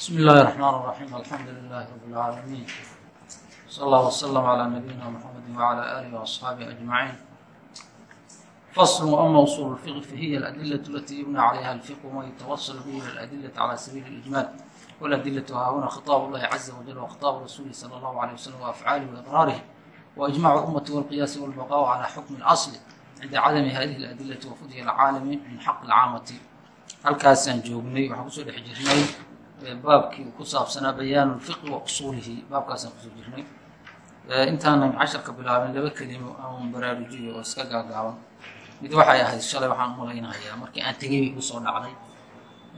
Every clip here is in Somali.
بسم الله الرحمن الرحيم الحمد لله رب العالمين صلى الله وسلم على نبينا محمد وعلى آله وأصحابه أجمعين فصل وأما أصول الفقه فهي الأدلة التي يبنى عليها الفقه ويتوصل به إلى الأدلة على سبيل الإجمال والأدلة ها هنا خطاب الله عز وجل وخطاب رسوله صلى الله عليه وسلم وأفعاله وإقراره وإجماع الأمة والقياس والبقاء على حكم الأصل عند عدم هذه الأدلة وفضي العالم من حق العامة halkaasaan joognay waxaan kusoo dhex jirnay baabkii ku saabsanaa bayaanu lfiqi wa usuulihi baabkaasaan ku soo jirnay. Intaanan casharka bilaabin laba kelimo aan baraarujiyo oo iska gaagaaban. Mid waxay ahayd shalay waxaan malaynahayaa markii aan tegey igu soo dhacday.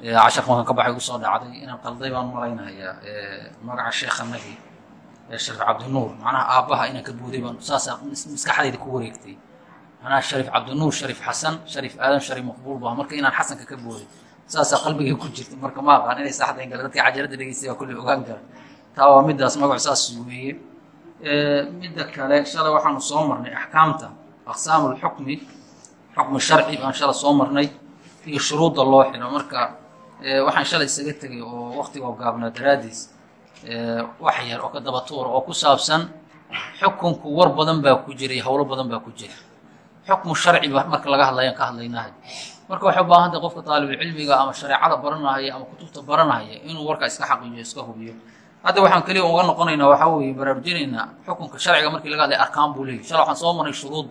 Casharka markaan ka baxay igu soo dhacday. Inaan qalday baan malaynahayaa magaca sheekhanagii shariif cabdinuur. Macnaha aabbaha inaan ka buuday baan saasaa maskaxdayda ku wareegtay. Manaa shariif cabdinuur shariif xasan shariif aadan shariif maqbuul bu marka inaan xasanka ka booday saasaa qalbigay ku jirta marka ma aqaan inay saxdayn kale dadka cajalada dhegeystay baa kulli ogaan kara. Taa waa middaas magacu saas weeye. Midda kale shalay waxaanu soo marnay axkaamta aqsaamu lxukmi xukmi sharci baan shalay soo marnay iyo shuruudda loo xiro. Marka waxaan shalay isaga tegay oo waktigoo gaabnaa daraadiis wax yar oo ka daba tuura oo ku saabsan xukunku war badan baa ku jira howlo badan baa ku jira xukmu sharci marka laga hadlayaan ka hadlaynahay marka waxay u baahan tahay qofka taalibulcilmiga ama shareecada baranahaya ama kutubta baranahaya inuu warkaa iska xaqiijiyo iska hubiyo. Hadda waxaan keliya uga noqonaynaa waxaa weeye baraarujinaynaa xukunka sharciga markii laga hadlay arkaan buu leeyahy shal waxaan soo marnay shuruud.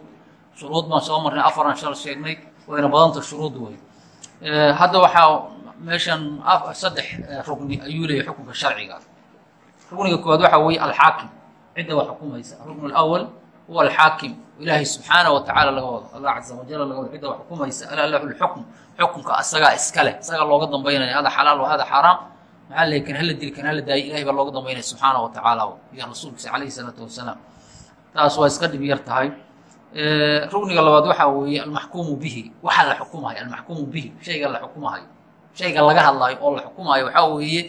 Shuruud baan soo marnay afaran shal sheegnay wayna badanta shuruud wey hadda waxaa meeshan saddex rugni ayuu leeyahy xukunka sharciga. Rugniga koowaad waxaa weeye alxaakim cidda waa xukumaysa. Arugn alawal huwa alxaakim ilaahay subxaana wa tacala laga wado allah caza wajal laga wado cidda wax xukumaysa alaa lahu lxukm xukunka asagaa iska leh isagaa looga dambaynaya hada xalaal wa hada xaaraam maxaa leey kan hala dili kan hala daayo ilahay baa looga dambaynaya subxaana wa tacaala iyo rasuulkiisa calayhi salaatu wasalaam taas waa iska dhib yar tahay rugniga labaad waxaa weeye almaxkuumu bihi waxa la xukumayo almaxkuumu bihi shayga la xukumahayo shayga laga hadlaayo oo la xukumayo waxaa weeye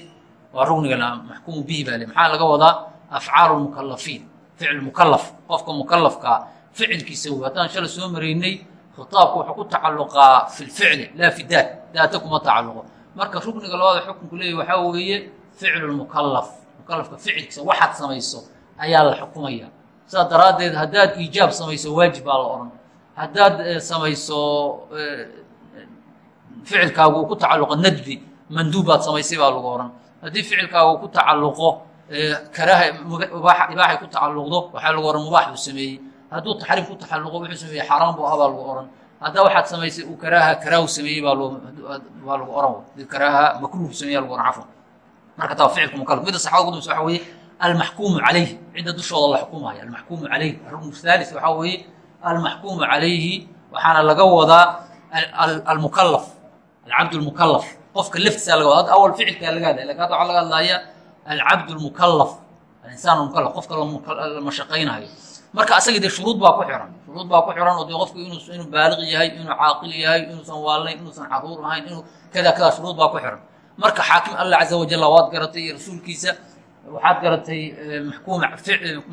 waa rugniga maxkuumu bihi baa le maxaa laga wadaa afcaalu lmukalafiin ficil mukalaf qofka mukalafkaa ficilkiisa wey haddaan shalay soo maraynay khitaabku wuxuu ku tacalluqaa fi laa fi daat daata kuma tacalluqo marka rukniga labaada xukunku leeyahy waxaa weeye ficlu lmukalaf mukalafka ficilkiisa waxaad samayso ayaa la xukumaya sidaas daraaddeed haddaad iijaab samayso waajib baa la odhan haddaad samayso ficilkaagu ku tacalluqo nadbi manduubaad samaysay baa lagu odhan haddii ficilkaagu ku tacalluqo ibaaxay ku tacalluqdo waxaa lagu ohan mubaax buu sameeyey. Hadduu taxriim ku taxalluqo wuxuu sameeyey xaaraan buu ahaa baa lagu ohan haddaa waxaad samaysay uu karaaha karaahu sameeyey baa lagu ohan karaaha makruuh sameeya lagu ohan cafwan. Marka taa ficilka mukalaf midda saxaabada kudumsa waxa weeye almaxkuumu calayh cidda dushooda la xukumayo almaxkuumu calayh aruknu thalis waxaa weeye almaxkuumu calayhi waxaana laga wadaa almukalaf alcabd lmukalaf qofka laftiisa laga wada awal ficilkaa laga hadlaya laakiin hadda waxaa laga hadlaya alcabd lmukalaf alinsaan mukalaf qofka lama shaqaynayo marka asaga dee shuruud baa ku xiran shuruud baa ku xiran oo dee qofku inuu baaliq yahay inuu caaqil yahay inuusan waalnayn inuusan carruur ahayn inuu kada kada shuruud baa ku xiran marka xaakim allah caza wajalla waad garatay rasuulkiisa waxaad garatay maxkuum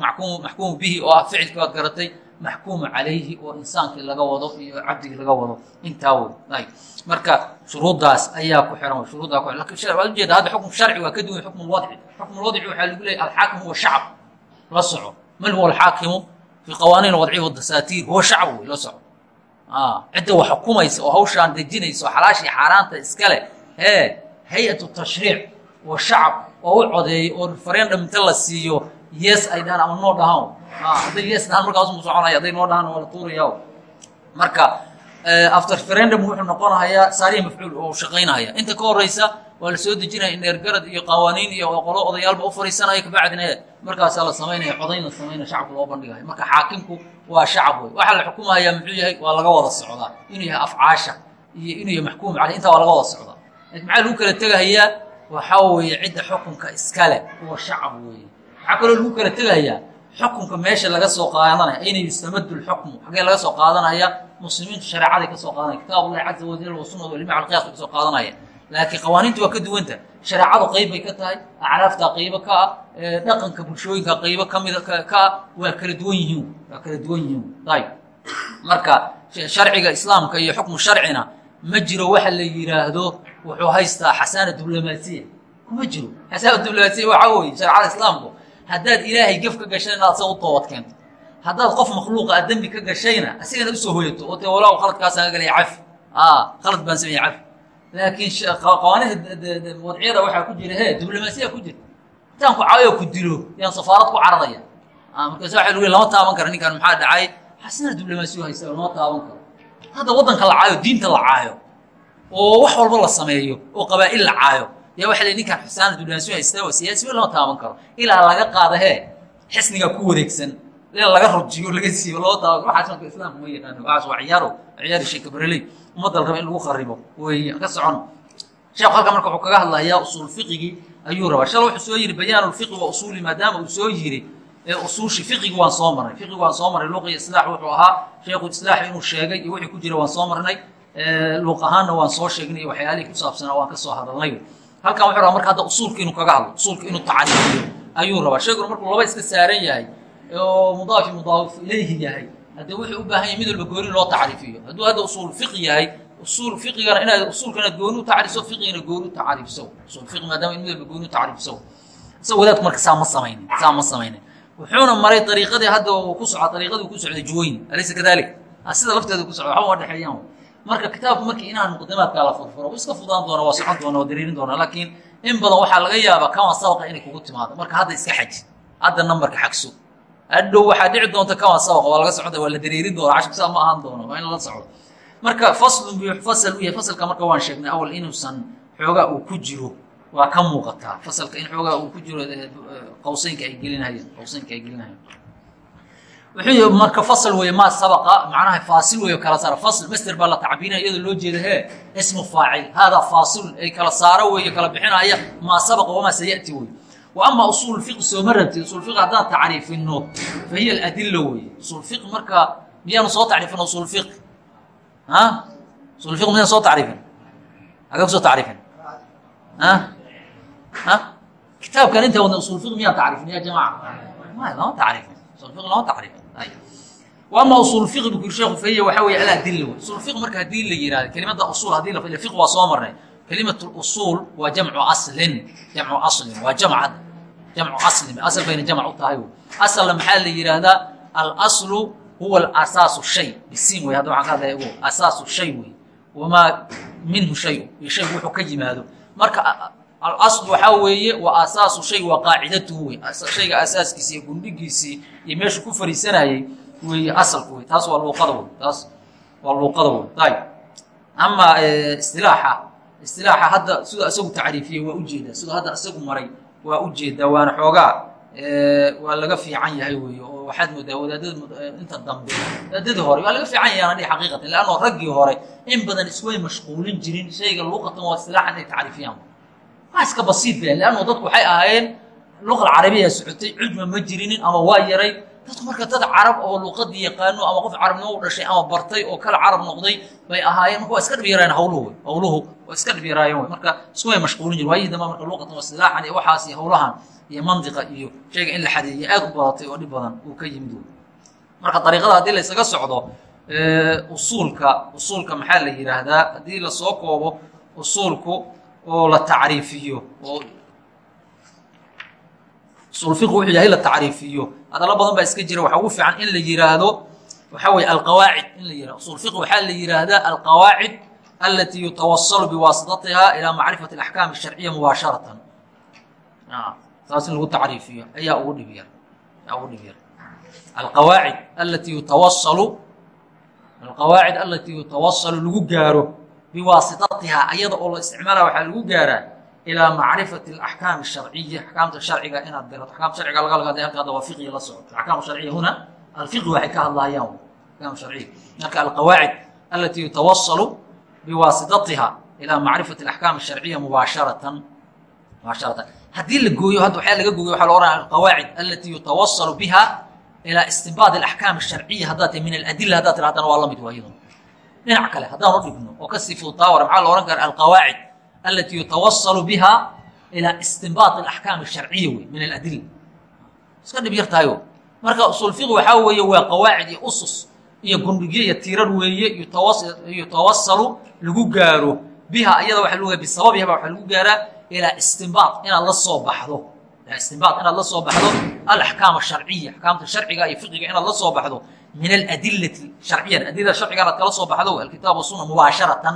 maxkuum maxkuumu bihi oo ah ficilki waad garatay maxkuumu calayhi oo insaankii laga wado iyo cabdigii laga wado intaa wey marka shuruuddaas ayaa ku xiran shuruuddaa ku xiran. Waad ujeeda hadda xukm sharci waa ka duwan xukm lwadci xukm lwadci waxaa lagu leeyahy alxaakim huwa shacb la soco. Man huwa alxaakimu fi qawaaniin wadciya wadasaatiir huwa shacb wey la soco. Cidda wax xukumaysa oo hawshaan dejinaysa oo xalaashii xaaraanta iskale hee hay'atu tashriic wa shacab oo u codeeyo oo referendum inta la siiyo yes ay dhahaan ama noo dhahaan. Hadday yes dhahaan markaas mu soconaya hadday noo dhahaan waa la tuuraya marka after referendum wuxuu noqonahayaa saarihi mafcuul oo shaqaynahaya inta ka horeysa waa la soo dejinaya neergarad iyo qawaaniin iyo qolo odayaalba u fariisanaya kabacdina. Markaasaa la samaynaya codayn la samaynaya shacabka loo bandhigayo marka xaakimku waa shacab wey waxaa la xukumahayaa muxuu yahay waa laga wada socdaa. Inuu yahay afcaasha iyo inuu yahay maxkuum caley intaa waa laga wada socdaa. Maxaa lagu kala tegahayaa? Waxaa weeye cidda xukunka iskale kuwa shacab weeye waxaa kaloo lagu kala tegahayaa xukunka meesha laga soo qaadanaya ayna yustamadu lxukmu xaggee laga soo qaadanaya muslimiintu shareecaday ka soo qaadanaya kitaab allahi caza wajal wa sunat walijmac alqiyaas bay ka soo qaadanaya. Laakiin qawaaniintu waa ka duwanta shareecadu qayb bay ka tahay acraaftaa qaybo ka ah dhaqanka bulshooyinka qaybo kamida ka ah waa kala duwan yihiin waa kala duwan yihiin. Ayb marka sharciga islaamka iyo xukmu sharcina ma jiro waxa la yidhaahdo wuxuu haystaa xasaana diblomaasiya kuma jiro. Xisaab diblomaasiya waxaa weeye shareecada islaamku haddaad ilaahay gef ka gashayna inaad sa u toobad keento. Haddaad qof makhluuqa aad dembi ka gashayna asigana u soo hoyato oo te walaa khaladkaasaan ka galaya cafi khalad baan sameeye cafi laakiin qawaaniha wadciyada waxaa ku jira he diblomaasiya ku jirta intaan ku caayo ku dilo yaan safaarad ku cararaya. Markaas waa lgu lama taaban karo ninkan maxaa dhacay? Xasina diblomaasiyu haysta lama taaban karo. Hadda waddanka la caayo diinta la caayo oo wax walba la sameeyo oo qabaa'il la caayo yaa waxa la ninkan xusaana diblomaasiyu haysta oo siyaasiyo lama taaban karo. Ilaa laga qaada hee xisniga ku wareegsan. Ilaa laga rujiyo laga siibo loo taaban waxaas marka islaamku ma yaqaano waxaas waa ciyaaro ciyaari sheeka bareley ummadda la raba in lagu kharibo. Wey ka socon. Sheekhu halka marka wuxuu kaga hadlayaa usuul fiqigii ayuu rabaa. Shala wuxuu soo yidhi bayaanulfiqi wa usuuli maadaama uu soo ee usuushi fiqigi waan soo marnay. Fiqigi waan soo marnay. Luqi islaax wuxuu ahaa sheekhu islaax inuu sheegay iyo wixii ku jira waan soo marnay. Luuq ahaanna waan soo sheegnay iyo waxyaalihii ku saabsanaa waan ka soo hadalnay halkan wuxuu rabaa marka hadda usuulka inuu kaga hadlo usuulka inuu tacriifiyo ayuu rabaa. Sheeguna markuu laba iska saaran yahay oo mudaafi mudaaf ilayhi yahay haddee wuxuu u baahan yahay mid walba gooni loo tacriifiyo. Hadduu hadda usuul fiqi yahay usuul fiqigana inaad usuulka inaad gooni u tacriifso fiqigana gooni u tacriifso usuul fiqi maadaama in mid walba gooni u tacriifso isa wadaadku marka saa ma samaynin saa ma samaynin. Wuxuuna maray ariiqadii hadda ku soco ariiqadii ku socday juwayni alaysa kadalik? Sida lafteeda ku socda waxba uma dhexeeyaan marka kitaabku markii inaan muqadimaadkaa la furfuro iska fudaan doona waa socon doona waa dariirin doona laakiin in badan waxaa laga yaabaa kawan sabaqa inay kugu timaado. Marka hadda iska xaji hadda nambarka xagso adhow waxaa dhici doonta kawan sabaqa waa laga socda waa la dariirin doona cashku saa ma ahaan doono waa in lala socdo. Marka faslun buu fasal u yahay fasalka marka waan sheegnay awal inuusan xoogaa uu ku jiro waa ka muuqataa. Fasalka in xoogaa uu ku jiro qawseynka ay gelinahayeen qawseynka ay gelinahayeen wuxuu yihi marka fasl weeye maa sabaqa. Macnaha faasil weeye kala saara fasl. Master baa la tacbiinaya iyadoo loo jeeda hee ismu faacil. Haadaa faasilun ay kala saaro weeye kala bixinaya. Maa sabaqa wamaa sayati weye wa ama usuul fiq sooma rabtid. Usul fiq haddaan tacriifino fa hiya aladilla weeye. Usul fiq marka miyaanu soo tacriifin usul fiq ha? Usul fiq miyaan soo tacriifin? Hagee ku soo tacriifin? Ha? Ha? Kitaabkan inta wadna usul fiq miyaan tacriifin ya jamaca? Maya lama tacriifin. Usul fiq lama tacriifin ama usuulfiqi bu yiri sheekhu fahiya waxaa wey aladilla wey usuulfiq marka haddii la yihahdo kelimada usuul haddii la fiq waa soo marnay. Kelimat usuul waa jamcu aslin jamcu aslin waa jamcad jamcu aslin. Asal bayna jamc u tahay asalna maxaa la yihahdaa alaslu huwa asaasu shay. Bisin wey hadda waxaan ka hadlaya asaasu shay wey wamaa minhu shayu iyo shaygu wuxuu ka yimaado. Marka alasl waxaa weeye waa asaasu shay waa qaacidatuhu wey shayga asaaskiisi iyo gundhigiisii iyo meeshu ku fariisanayey wey asalku wey taas waa luuqada wey taas waa luuqada wey ayb ama istilaaxa. Istilaaxa hadda siduu isagu tacriifiyey waa u jeedaa siduu hadda isagu maray waa u jeedaa waana xoogaa waa laga fiican yahay wey oo waxaad moodaa wadaadada inta dambe. Wadaadadii hore waa laga fiican yahay anadhi xaqiiqatan. Leanno raggii hore in badan isway mashquulin jirin shayga luuqatan waa istilaaxan inay tacriifiyaan waa iska basiid ba leanno dadku waxay ahaayeen luqa carabiya socotay cujma ma jirinin ama waa yaray. Dadku marka dad carab oo luuqadii yaqaano ama qof carabnimo u dhashay ama bartay oo kala carab noqday bay ahaayeen. Marka waa iska dhib yaraayeen hawluhu hawluhu waa iska dhib yaraayeen wey marka iskumay mashquulin jir waayihii dambe marka luuqatan wa istilaaxan iyo waxaas iyo hawlahan iyo mandiqa iyo shayga in la xadeeyay aad u badatay oo dhib badan uu ka yimid. Marka dariiqada haddii la isaga socdo usuulka usuulka maxaa la yidhaahdaa haddii la soo koobo usuulku oo la tacriifiyo. Oo usul fiq wuxuu yahay la tacriifiyo. Hadallo badan baa iska jira. Waxaa ugu fiican in la yiraahdo waxaa weye alqawaacid in la yiraahdo usul fiq waxaa la yiraahdaa alqawaacid alati yutawasalu biwaasitatiha ilaa macrifati alaxkaam asharciya mubaasharatan. Saas in lagu tacriifiyo. Ayaa ugu dhib yar. Ayaa ugu dhib yar. Alqawaacid alati yutawasalu alqawaacid alati yutawasalu lagu gaaro biwaasitatiha ayada oo la isticmaala waxaa lagu gaaraa ilaa macrifati alaxkaami asharciya axkaamta sharciga inaad berato axkaamta sharciga laga lagaday halka hadda waa fiqiga la socoto axkaamu sharciya huna alfiqi waxay ka hadlaayaan axkaamu sharciya marka alqawaacid alati yutawasalu biwaasitatiha ilaa macrifati alaxkaami asharciya mubaasharatan mubaasharatan haddii la gooyo hadda waxaa laga gooyo waxa la ohanaya alqawaacid alati yutawasalu biha ilaa istinbaad alaxkaam asharciya haddaad tahay min aladila haddaad tirahdana waa la waayadun dhinac kale haddaan u dhigno oo ka sii fuudtaawar maxaa loohan kara alqawaacid alati yutawasalu biha ilaa istinbaat alaxkaam asharciya wey min aladilla iska dhib yartahayo marka usulfiqi waxaa weeye waa qawaacid iyo usus iyo gundhigyo iyo tirar weeye yutawasalu lagu gaaro biha iyada waa lg bisababihaba waxaa lagu gaaraa ilaa istinbaat inaad la soo baxdo. Istinbaat inaad la baxdo alaxkaam asharciya axkaamta sharciga iyo fiqiga inaad la baxdo min aladilati sharciyan adilada sharciga inaad kala soo baxdo alkitaab wasuna mubaasharatan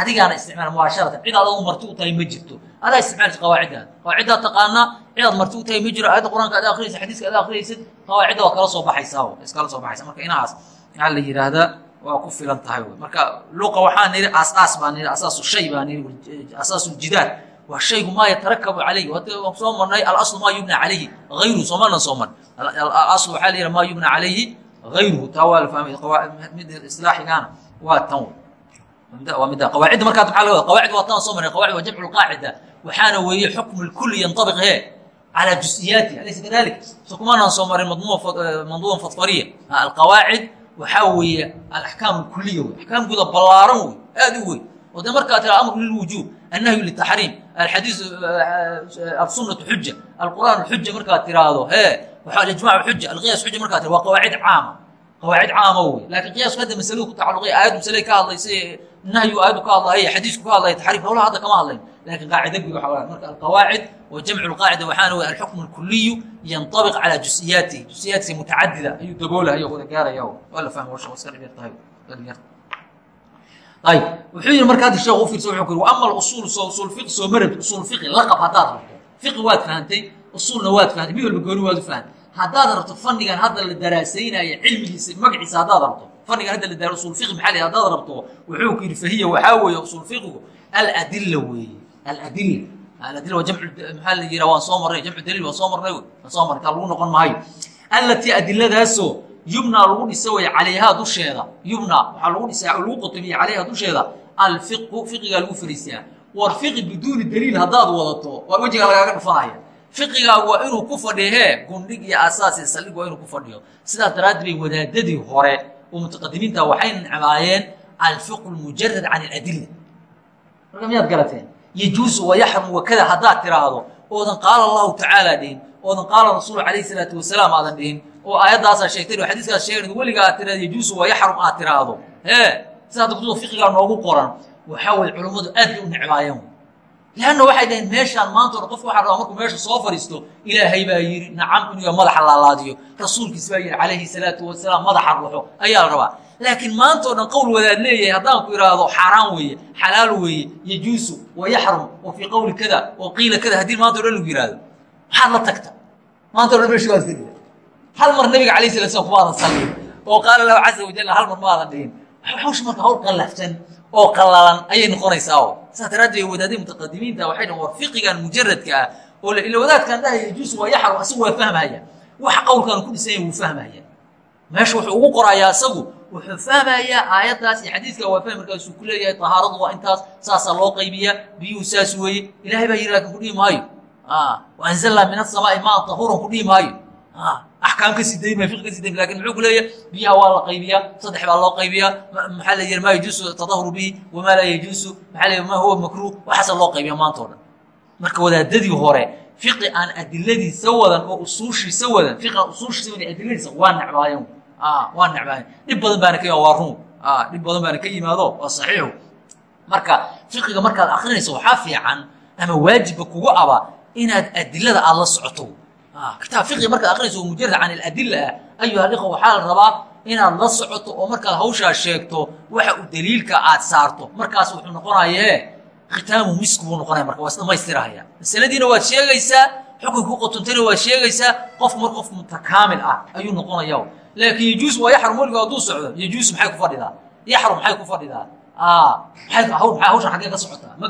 adigaana isticmaala mubaasharatan cid adu marti u tahay ma jirto adaa isticmaalaysa qawaaciddaada qawaaciddaa taqaanaa cid aad marti u tahay ma jiro aayadda qur'aanka aad akhriyaysa xadiiska aad akhriyaysid qawaacidda waa kala soo baxaysaa iskala soo baxaysa marka inahaas maxaa la yidhaahdaa waa ku filan tahay marka luqa waxaa nidhi aas-aas baa nidhi asaasu shay baa nidhi asaasu ljidaal waa shaygu maa yatarakabu calayhi waan soo marnay alaslu maa yubna calayhi hayruhu soomana soo mar alaslu waxaa la yidhaha maa yubna calayhi hayruhu taa waa la fahmay islaaxigaana waa tan waa midda qawaacidda markaa maxaa laga wada qawaacid waa tan soo maray qawacid waa jamcu lqaacida waxaana weeye xukmu lkulli yantabiq he calى juز'iyaati alaysa kadalik so kumaanaan soo marin manduuma fadfariya alqawaacid waxaa weeye alaxkaam alkuliya wey axkaam guda ballaaran wey aad u wey oo dee markaa tira amru lilwujuub annahyu litaxriim alxadiis alsunatu xuja alqur'aan xuja markaad tiraahdo he alijmac xuja alqiyaas xuja markaa waa qawaacid caama qawaacid caama wey laakiin qiyaasku hadda masaladu ku tacalluqay aayaddu masalay ka hadlaysay nahyu aayaddu ka hadlahaya xadiisku ka hadlaya taxriim howlaha hadda kama hadlayn laakiin qaacida guud waxa waa marka alqawaacid wa jamcu lqaacida waxaana wey alxukm alkuliyu yantabiq calaa jusiyaatihi jusiyaatkiisa mutacadida ayuu daboolaya wada gaaraya waa la fahma washa waa iska dhibir tahay dhalinyar ayib wuxuu yihi marka hadda sheekh u fiirsa wuxuu ku yiri wa ama alusuul soo usuul fiqi soo marad usuul fiqi laqab haddaad fiqi waad fahantay usuulna waad fahantay mid walba gooni waad u fahantay haddaad rabto fannigan hadda la daraasaynayo cilmigiisa magaciisa haddaad rabto fannigan hadda la daara usul fiqi maxaa la haddaad rabto wuxuu ku yidhi fahiya waxaa weeye usul fiqigu aladilla weeye aladilla aladilla waa jamcu maxaa la yihaa waan soo marnay jamcu daliil waan soo marnay waan soo marnay taa lagu noqon maayo. Allatii adilladaasoo yubnaa lagu dhisa weye calayhaa dusheeda yubnaa waxaa lagu dhisaa lagu qotomiya calayhaa dusheeda alfiqu fiqigaa lagu fariisiyaa war fiqi biduuni daliil haddaad wadato waa wejigaa lagaaga dhufanaya fiqigaagu waa inuu ku fadhiyo hee gundhig iyo aasaas iyo saldhig waa inuu ku fadhiyo. Sidaas daraaddeed bay wadaadadii hore oo mutaqadimiinta waxay necmaayeen alfiqu lmujarad can aladilla marka miyaad garateen yajuusu wayaxrumu wakada haddaad tiraahdo oodan qaala allahu tacaala dhihin oodan qaala rasuulu calayhi salaatu wasalaam aadan dhihin oo aayaddaasaa sheegtay oo xadiiskaas sheegay weliga aad tiraado yajuusu wayaxrum aad tiraahdo. Hee sida hadda fiqigaa noogu qoran. Waxaa weye culummadu aad bay u necmaayeen leanna waxay dhaheen meeshaan maanta o qofka waxa rabaa markuu meesha soo fadhiisto ilaahay baa yidhi nacam inuu madaxa laalaadiyo rasuulkiis baa yidhi calayhi salaatu wasalaam madaxa ruxo ayaa la rabaa laakiin maanta o dhan qowl wadaad leeyahay haddaan ku idhaahdo xaaraan weeye xalaal weeye yajuusu wa yaxrum wa fii qowli kada wa qiila kada haddii maanta o dhan lagu yihahdo maxaad la tagta maanta o dhan meesha waad fadhida hal mar nabiga alayh sala slam kumaadan sallin oo qaala lahu caza wajal hal mar maadan dhihin hawsha marka hawl qallafsan oo qallalan ayay noqonaysaa saas daraaddeed wadaadii mutaqadimiinta waxay dhahen war fiqigan mujaradka ah oo ila wadaadkan dhahaya yajuusu waa yaxrum asagu waa fahmaya waxa qowlkan ku dhisan yahay wuu fahmaya meesha wuxuu ugu qorayaa asagu wuxuu fahmayaa aayaddaas iyo xadiidka waa fahmi markaasuu ku leeyahay tahaaradu waa intaas saasaa loo qaybiyaa biyuhu saas weeye ilaahay baa yidhi laakin ku dhihi maayo. Wa anzalnaa min asamaa'i maan tahuuran ku dhihi maayo axkaam ka siday ma fiq ka siday laakiin muxuu ku leeyahay biyaha waa la qaybiyaa saddex baa loo qaybiyaa maxaa la yihi maa yajuusu tadahuru bihi wamaa laa yajuusu maxaa la yihi ma huwa makruh waxaasa loo qaybiya maanta o dhan. Marka wadaadadii hore fiqi aan adiladiisa wadan oo usuushiisa wadan fiqian usuushiisa wadan adiladiisa waa necbaayeen waa necbaayeen dhib badan baana ka waa run dhib badan baana ka yimaado waa saxiixu. Marka fiqiga markaad akrinayso waxaa fiican ama waajibka kugu aba inaad adilada aada la socoto kitaab fiqi markaad akrinayso oo mujarad can aladila ah. Ayuha alikhwa waxaa la rabaa inaad la socoto oo markaad hawshaa sheegto waxa uu daliilka aad saarto. Markaas wuxuu noqonaye khitaamu misku buu noqonaya marka waa is dhamaystirahaya masaladiina waad sheegaysaa xukunka ku qotontayna waad sheegaysaa qof mar qof mutakaamil ah ayuu noqonaya laakiin yajuus waa yaxrum weliga hadduu socdo yajuus maxay ku fadhidaa? Yaxrum maxay ku fadhidaa hawshan xaggee ka socotaa ma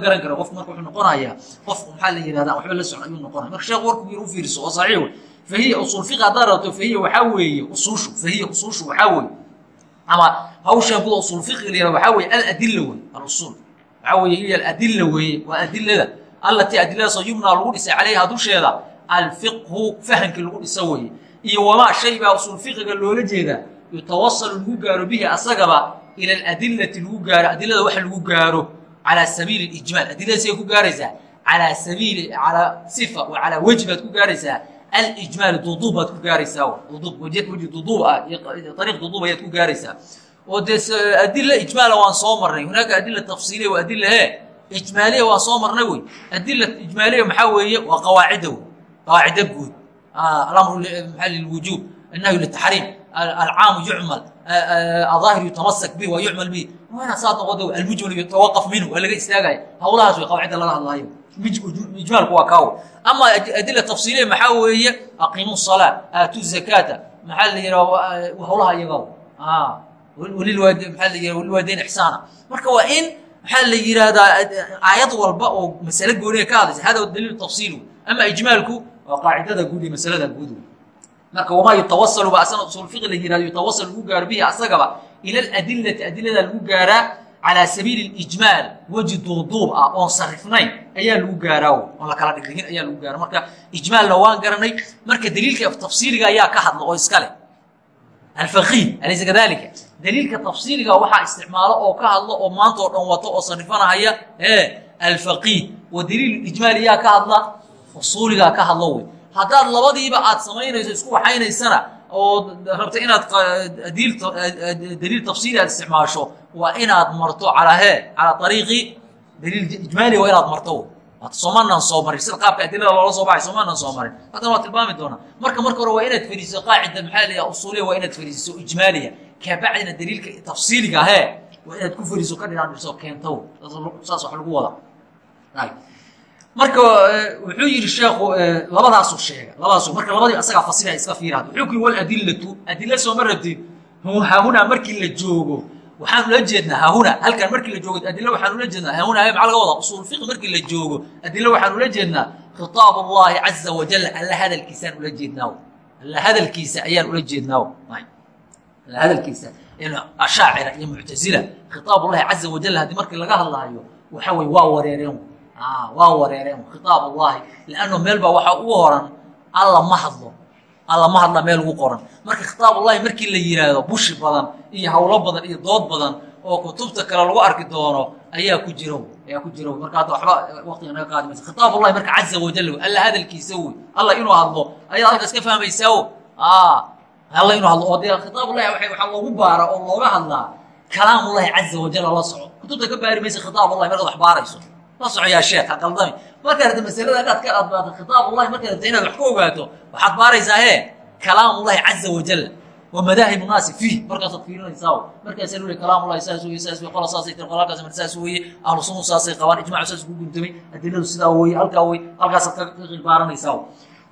iyo wamaa shay baa usuul loola jeedaa. Yutawasalu lagu gaaro bihi asagaba ila aladilati lagu gaaro adilada waxa lagu gaaro calaa sabiili ijmaal adilada siday ku gaaraysaa calaa sabiili calaa sifa wa calaa wejhi baad ku gaaraysaa alijmaal duduub baad ku gaaraysaa duduub wejhi duduub ah ariiq duduub ayaad ku gaaraysaa oo dee adila ijmaala waan soo marnay hunaaka adila tafsiiliya wa adila he ijmaaliya waa soo marnay wey adila ijmaaliya maxaa weeye waa qawaacida wey qawaacida guud alamru maxaa lilwujuub annahyu litaxriim alcaamu yucmal aظaahir yutamasak bih wa yucmal bih waa inaad saa noqoda almujmal yutawaqaf minhu waa laga istaagaya hawlahaas way qawaacida laga hadlaayo ijmaalku waa kaawo ama adila tafsiiliya maxaa weeye aqiimu salaa aatu zakaata maxaa la yihaa hawlaha iyaga walilwaadayn ixsaana marka waa in maxaa la yihahdaa aayad walba oo masale gooniya ka hadlaysa hada daliil tafsiil ama ijmaalku waa qaacidada guud iyo masalada guud marka wamaa yutawasalu ba asana usul fiqi la yihahdo yutawasal lagu gaaro bihi asagaba ila aladilati adilada lagu gaaraa calaa sabiili ijmaal weji duuduub ah oon sarifnayn ayaa lagu gaaraa oon la kala ayaa lagu gaara. Marka ijmaalna waan garanay marka daliilka tafsiiliga ayaa ka hadla oo iska leh. Alfaqiih alaysa kadalika daliilka tafsiiliga waxaa isticmaalo oo ka hadlo oo maanta oo dhan wato oo sarifanahaya e wa daliil ijmaal yaa ka hadla usuuligaa ka hadlo wey haddaad labadiiba aad samaynayso isku waxaynaysana oo rabta inaad daliil tafsiili aad isticmaasho waa inaad marto calaa he calaa ariiqi daliil ijmaali waa inaad marto. Soomaanaan soo marin sida qaabka adilada loola soo baxay soomaanaan soo marin. Haddana waa tilmaami doonaa. Marka marka hore waa inaad fariisiso qaacida maxaa la usuuliya waa inaad fariisiso ijmaaliya kabacdina daliilka tafsiiliga he waa inaad ku fariiso ka dhinaadhiso keento. Saas wax lagu wada marka wuxuu yidhi sheekhu labadaasuu sheega labadaasu marka labadii asagaa fasilaya iska fiira wuxuu ku yii waladillatu adilla sooma rabtid hahunaa markii la joogo. Waxaan ula jeednaa hahuna halkan markii la joogo adilla waxaan ula jeednaa. Hahuna maxaa laga wadaa usuul fiqi markii la joogo adilla waxaan ula jeednaa. Khitaab allahi caza wajal alla hadalkiisaan ula jeednaa alla hadalkiisa ayaan ula jeednaa alla hadalkiisa ashaacira iyo muctazila. Khitaab allahi caza wajal haddii markii laga hadlaayo waxa weye waa wareereen waa wareereen khitaab allahi. Lanno meel baa ugu horan alla ma hadlo. Alla ma hadla meel ugu qoran. Marka khitaab ullahi markii la yihaahdo bushi badan iyo hawlo badan iyo dood badan oo kutubta kale lagu arki doono ayaa ku jira ayaa ku jira marka hadda waxba waqtiga naga qaadi maysa khitaab ullahi marka caza wajal alla hadalkiisa wey. Alla inuu hadlo ayaad halka iska fahmaysaa o alla inuu hadlo. Oo dee khitaab ullahi waxaa loogu baara oo looga hadlaa kalaam caza wajal la soco kutubta ka baari maysa khitaab ullahi markaad wax baarayso la soco yaa sheekh ha qaldami markaa rabta masalada inaad ka adbaato khitaab ullahi markaa rabta inaad wax ka ogaato waxaad baaraysaa he kalaam ullahi caza wajal wa madaahib naasi fiih. Markaasaad fiirinaysaa markaasaa lu kalaam ullahi saas weye saas weye qola saasay tir qolaalkaas mar saas weeye ahlu sunu saasay qabaan ijmacu saas ugu guntamay adiladu sidaa weeye halkaa weye halkaasaad ka qilbaaranaysaa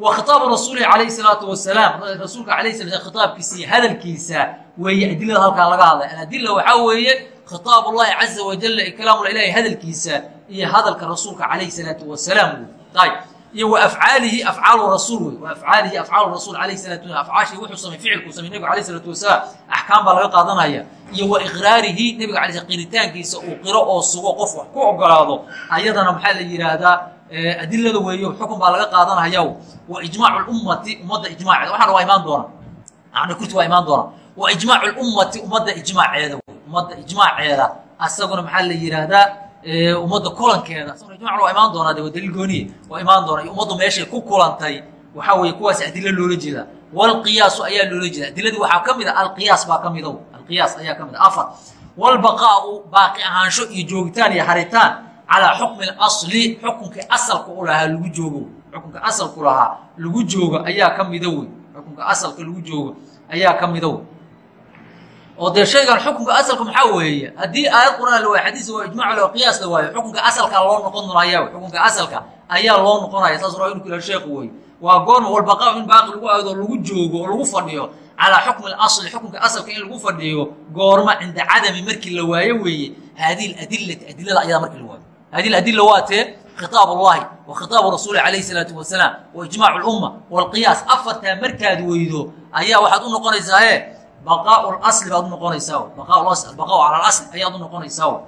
wa khitaabu rasuulihi calayhi salaatu wasalaam rasuulka alayh sala khitaabkiisa hadalkiisa weeye adilada halkaa laga hadlay. Aladila waxaa weeye khitaab ullahi caza wajal kalaamula ilahi hadalkiisa iyo hadalka rasuulka calayhi salaatu wasalaam wey iyo wa afcaalihi afcaalu rasuul wey wa afcaalu rasuul alayhi salatu wasalam afcaashii wuxuu samay ficilkuu samay nebiga alayh salatu wasalaam axkaam baa laga qaadanaya. Iyo wa iqraarihi nebiga alay qiritaankiisa uu qiro oo sugo qof wax ku ogolaado ayadana maxaa la yidhaahdaa adilada weeyo xukun baa laga qaadanaya wa ijmaacu lummati ummadda ijmaaceeda waxaana waa imaan doona macna kurti waa imaan doona wa ijmaacu lummati ummadda ijmaaceeda ummadda ijmaaceeda asaguna maxaa la yidhaahdaa ummadda kulankeeda. Asaguna waa imaan doonaa de waa daliil gooniye waa imaan doona iyo ummaddu meeshay ku kulantay waxaa weeye kuwaas adilo loola jeedaa. Walqiyaasu ayaa loola jeeda adiladii waxaa ka mid a alqiyaas baa ka mido alqiyaas ayaa ka mid a afar walbaqaau baaqi ahaansho iyo joogitaan iyo haritaan calaa xukmi اlasli xukunkii asalka u lahaa lagu joogo. Xukunka asalku lahaa lagu joogo ayaa ka mida wey xukunka asalka lagu joogo ayaa ka mida wey oo dee shaygan xukunka asalku maxaa weeye? Haddii aayad quraan la waayo xadiis waayo ijmac la waayo qiyaas la waayo xukunka asalkaa loo noqon doonaya xukunka asalka ayaa loo noqonaya. Saas raa inu kulaha sheekhu wey waa goorma walbaqaa in baaqi lagu aado lagu joogo oo lagu fadhiyo. Calaa xukmi alasli xukunka asalka in lagu fadhiyo goorma cinda cadami markii la waayo weeye haadihi aladilati adilada ayadaa markii la waayo. Hadihi adilla waa tee khitaab allahi wa khitaabu rasuuli calayhi salaatu wasalaam wa ijmaacu lumma walqiyaas afartaa markaad weydo ayaa waxaad u noqonaysaae baqaaulsli baad unoqonaysaa baqaabaqaa cala asli ayaad unoqonaysaa